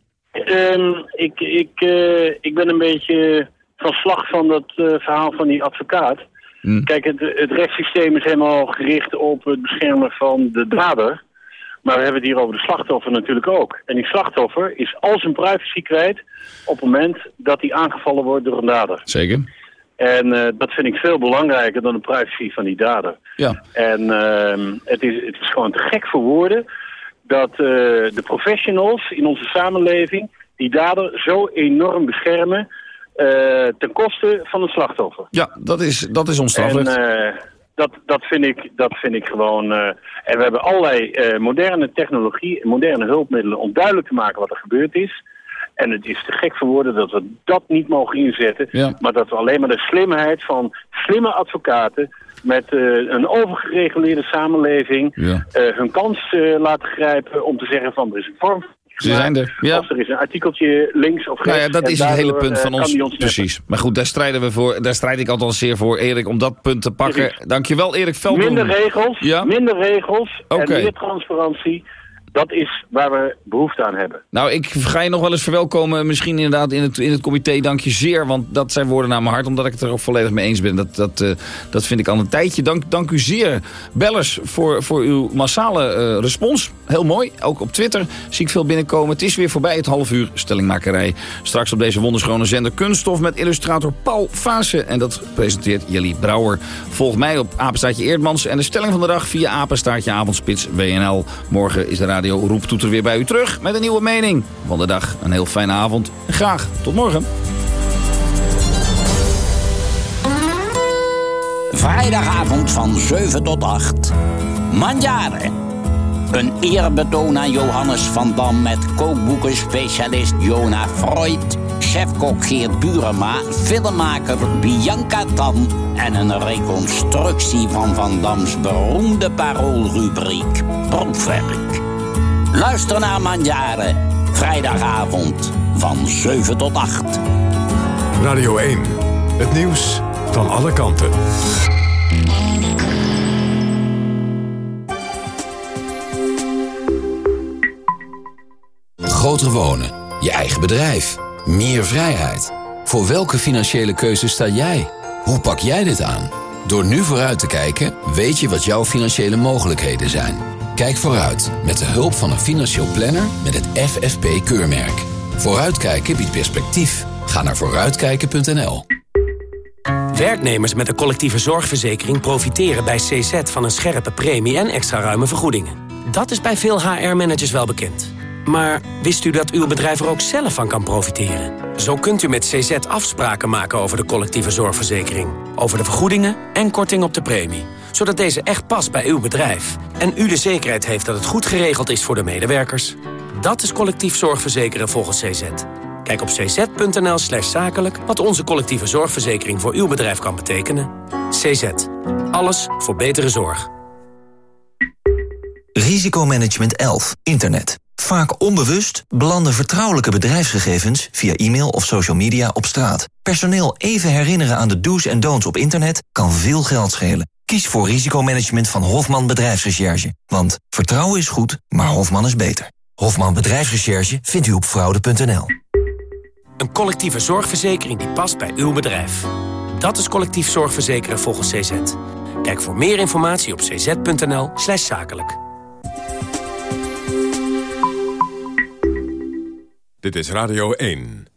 um, ik, ik, uh, ik ben een beetje van slag van dat uh, verhaal van die advocaat. Hmm. Kijk, het, het rechtssysteem is helemaal gericht op het beschermen van de dader. Maar we hebben het hier over de slachtoffer natuurlijk ook. En die slachtoffer is al zijn privacy kwijt op het moment dat hij aangevallen wordt door een dader. Zeker. En uh, dat vind ik veel belangrijker dan de privacy van die dader. Ja. En uh, het, is, het is gewoon te gek voor woorden dat uh, de professionals in onze samenleving die dader zo enorm beschermen uh, ten koste van het slachtoffer. Ja, dat is, dat is onstrafelijk. En uh, dat, dat, vind ik, dat vind ik gewoon... en we hebben allerlei moderne technologie en moderne hulpmiddelen om duidelijk te maken wat er gebeurd is. En het is te gek voor woorden dat we dat niet mogen inzetten. Ja. Maar dat we alleen maar de slimheid van slimme advocaten met uh, een overgereguleerde samenleving ja. uh, hun kans uh, laten grijpen om te zeggen van er is een vorm. Ze zijn er, ja. Of er is een artikeltje links of rechts. Nou ja, dat is het hele punt van ons. ons Precies. Maar goed, daar strijden we voor. Daar strijd ik althans zeer voor, Erik, om dat punt te pakken. Precies. Dankjewel, Erik Veldman. Minder regels, ja? minder regels en meer transparantie. Dat is waar we behoefte aan hebben. Nou, ik ga je nog wel eens verwelkomen. Misschien inderdaad in het, in het comité. Dank je zeer, want dat zijn woorden naar mijn hart. Omdat ik het er ook volledig mee eens ben. Dat, dat, uh, dat vind ik al een tijdje. Dank, dank u zeer, bellers, voor, voor uw massale uh, respons. Heel mooi. Ook op Twitter zie ik veel binnenkomen. Het is weer voorbij het half uur stellingmakerij. Straks op deze wonderschone zender Kunststof met illustrator Paul Vaassen. En dat presenteert Jelly Brouwer. Volg mij op Apenstaartje Eerdmans. En de stelling van de dag via Apenstaartje Avondspits WNL. Morgen is de radio Radio Roeptoeter weer bij u terug met een nieuwe mening van de dag. Een heel fijne avond en graag tot morgen. Vrijdagavond van 7 tot 8. Mandjaren. Een eerbetoon aan Johannes van Dam met kookboekenspecialist Jona Freud, chefkok Geert Burema, filmmaker Bianca Tan en een reconstructie van Van Dams beroemde paroolrubriek Proefwerk. Luister naar Mandjaren, vrijdagavond van 7 tot 8. Radio 1, het nieuws van alle kanten. Groter wonen, je eigen bedrijf, meer vrijheid. Voor welke financiële keuze sta jij? Hoe pak jij dit aan? Door nu vooruit te kijken, weet je wat jouw financiële mogelijkheden zijn. Kijk vooruit met de hulp van een financieel planner met het FFP-keurmerk. Vooruitkijken biedt perspectief. Ga naar vooruitkijken.nl. Werknemers met een collectieve zorgverzekering profiteren bij CZ van een scherpe premie en extra ruime vergoedingen. Dat is bij veel HR-managers wel bekend. Maar wist u dat uw bedrijf er ook zelf van kan profiteren? Zo kunt u met CZ afspraken maken over de collectieve zorgverzekering, over de vergoedingen en korting op de premie zodat deze echt past bij uw bedrijf. En u de zekerheid heeft dat het goed geregeld is voor de medewerkers. Dat is collectief zorgverzekeren volgens CZ. Kijk op cz.nl slash zakelijk wat onze collectieve zorgverzekering voor uw bedrijf kan betekenen. CZ. Alles voor betere zorg. Risicomanagement 11. Internet. Vaak onbewust belanden vertrouwelijke bedrijfsgegevens via e-mail of social media op straat. Personeel even herinneren aan de do's en don'ts op internet kan veel geld schelen. Kies voor risicomanagement van Hofman Bedrijfsrecherche. Want vertrouwen is goed, maar Hofman is beter. Hofman Bedrijfsrecherche vindt u op fraude.nl. Een collectieve zorgverzekering die past bij uw bedrijf. Dat is collectief zorgverzekeren volgens CZ. Kijk voor meer informatie op cz.nl zakelijk. Dit is Radio 1.